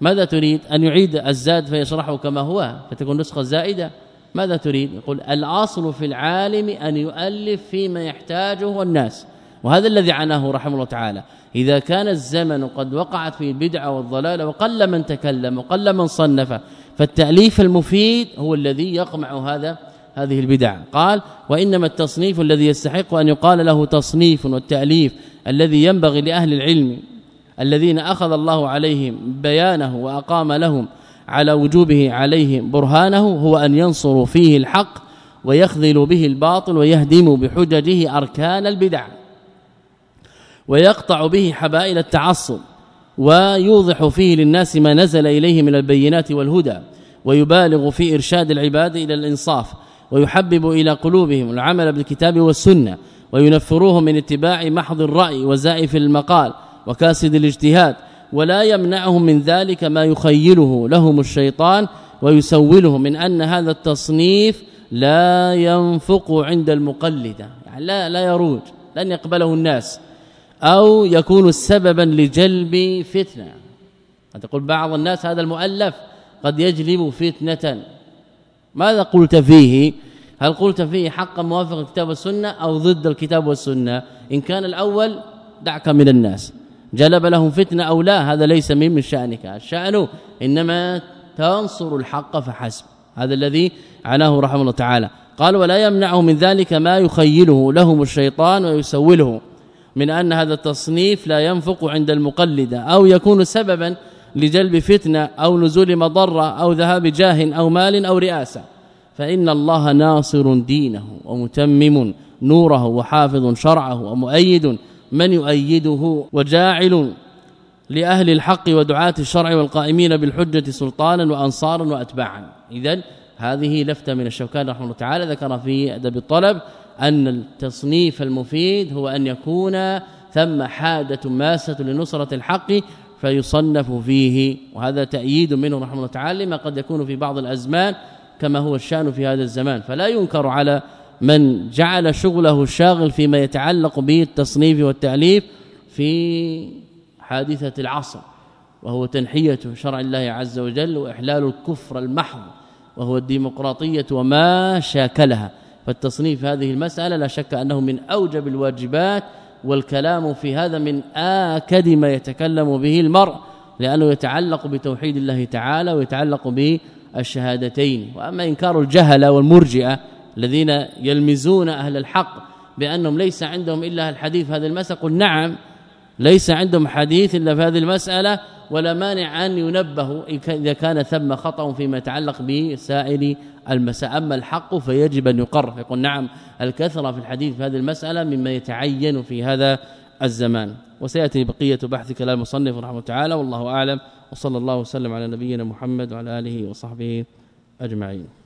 ماذا تريد؟ أن يعيد الزاد فيشرحه كما هو فتكون نسخة زائدة. ماذا تريد؟ يقول الأصل في العالم أن يؤلف فيما يحتاجه الناس. وهذا الذي عناه رحمه الله تعالى. إذا كان الزمن قد وقعت فيه البدعه والضلالة وقل من تكلم وقل من صنف فالتأليف المفيد هو الذي يقمع هذا هذه البدع. قال وإنما التصنيف الذي يستحق أن يقال له تصنيف والتأليف الذي ينبغي لأهل العلم الذين أخذ الله عليهم بيانه وأقام لهم على وجوبه عليهم برهانه هو أن ينصروا فيه الحق ويخذل به الباطل ويهدم بحججه أركان البدع. ويقطع به حبائل التعصب ويوضح فيه للناس ما نزل إليه من البينات والهدى ويبالغ في إرشاد العباد إلى الإنصاف ويحبب إلى قلوبهم العمل بالكتاب والسنة وينفروهم من اتباع محض الرأي وزائف المقال وكاسد الاجتهاد ولا يمنعهم من ذلك ما يخيله لهم الشيطان ويسوله من أن هذا التصنيف لا ينفق عند المقلده يعني لا لا يروج لن يقبله الناس. أو يكون سببا لجلب فتنة. تقول بعض الناس هذا المؤلف قد يجلب فتنة. ماذا قلت فيه؟ هل قلت فيه حقا موافق الكتاب والسنة أو ضد الكتاب والسنة؟ إن كان الأول دعك من الناس. جلب لهم فتنة أو لا هذا ليس من شأنك. الشأن إنما تنصر الحق فحسب. هذا الذي عناه رحمه الله تعالى. قال ولا يمنعه من ذلك ما يخيله لهم الشيطان ويسوله. من أن هذا التصنيف لا ينفق عند المقلدة أو يكون سببا لجلب فتنة أو نزول مضرة أو ذهاب جاه أو مال أو رئاسة. فإن الله ناصر دينه ومتمم نوره وحافظ شرعه ومؤيد من يؤيده وجاعل لأهل الحق ودعاة الشرع والقائمين بالحجة سلطانا وانصارا واتباعا. اذا هذه لفتة من الشوكان رحمه الله تعالى ذكر في أدب الطلب. أن التصنيف المفيد هو أن يكون ثم حاجة ماسة لنصرة الحق فيصنف فيه. وهذا تأييد منه رحمه الله تعالى ما قد يكون في بعض الأزمان كما هو الشأن في هذا الزمان. فلا ينكر على من جعل شغله الشاغل فيما يتعلق به التصنيف والتأليف في حادثة العصر وهو تنحية شرع الله عز وجل وإحلال الكفر المحض وهو الديمقراطية وما شاكلها. فالتصنيف هذه المسألة لا شك أنه من أوجب الواجبات والكلام في هذا من آكد ما يتكلم به المرء لأنه يتعلق بتوحيد الله تعالى ويتعلق بالشهادتين. وأما إنكار الجهله والمرجئة الذين يلمزون أهل الحق بأنهم ليس عندهم إلا الحديث هذا المسألة قل نعم ليس عندهم حديث إلا في هذه المسألة ولا مانع أن ينبهوا إذا كان ثم خطأ فيما يتعلق بسائر المساء أما الحق فيجب أن يقر يقول نعم الكثرة في الحديث في هذه المسألة مما يتعين في هذا الزمان. وسيأتي بقية بحث كلام المصنف رحمه تعالى والله أعلم. وصلى الله وسلم على نبينا محمد وعلى آله وصحبه أجمعين.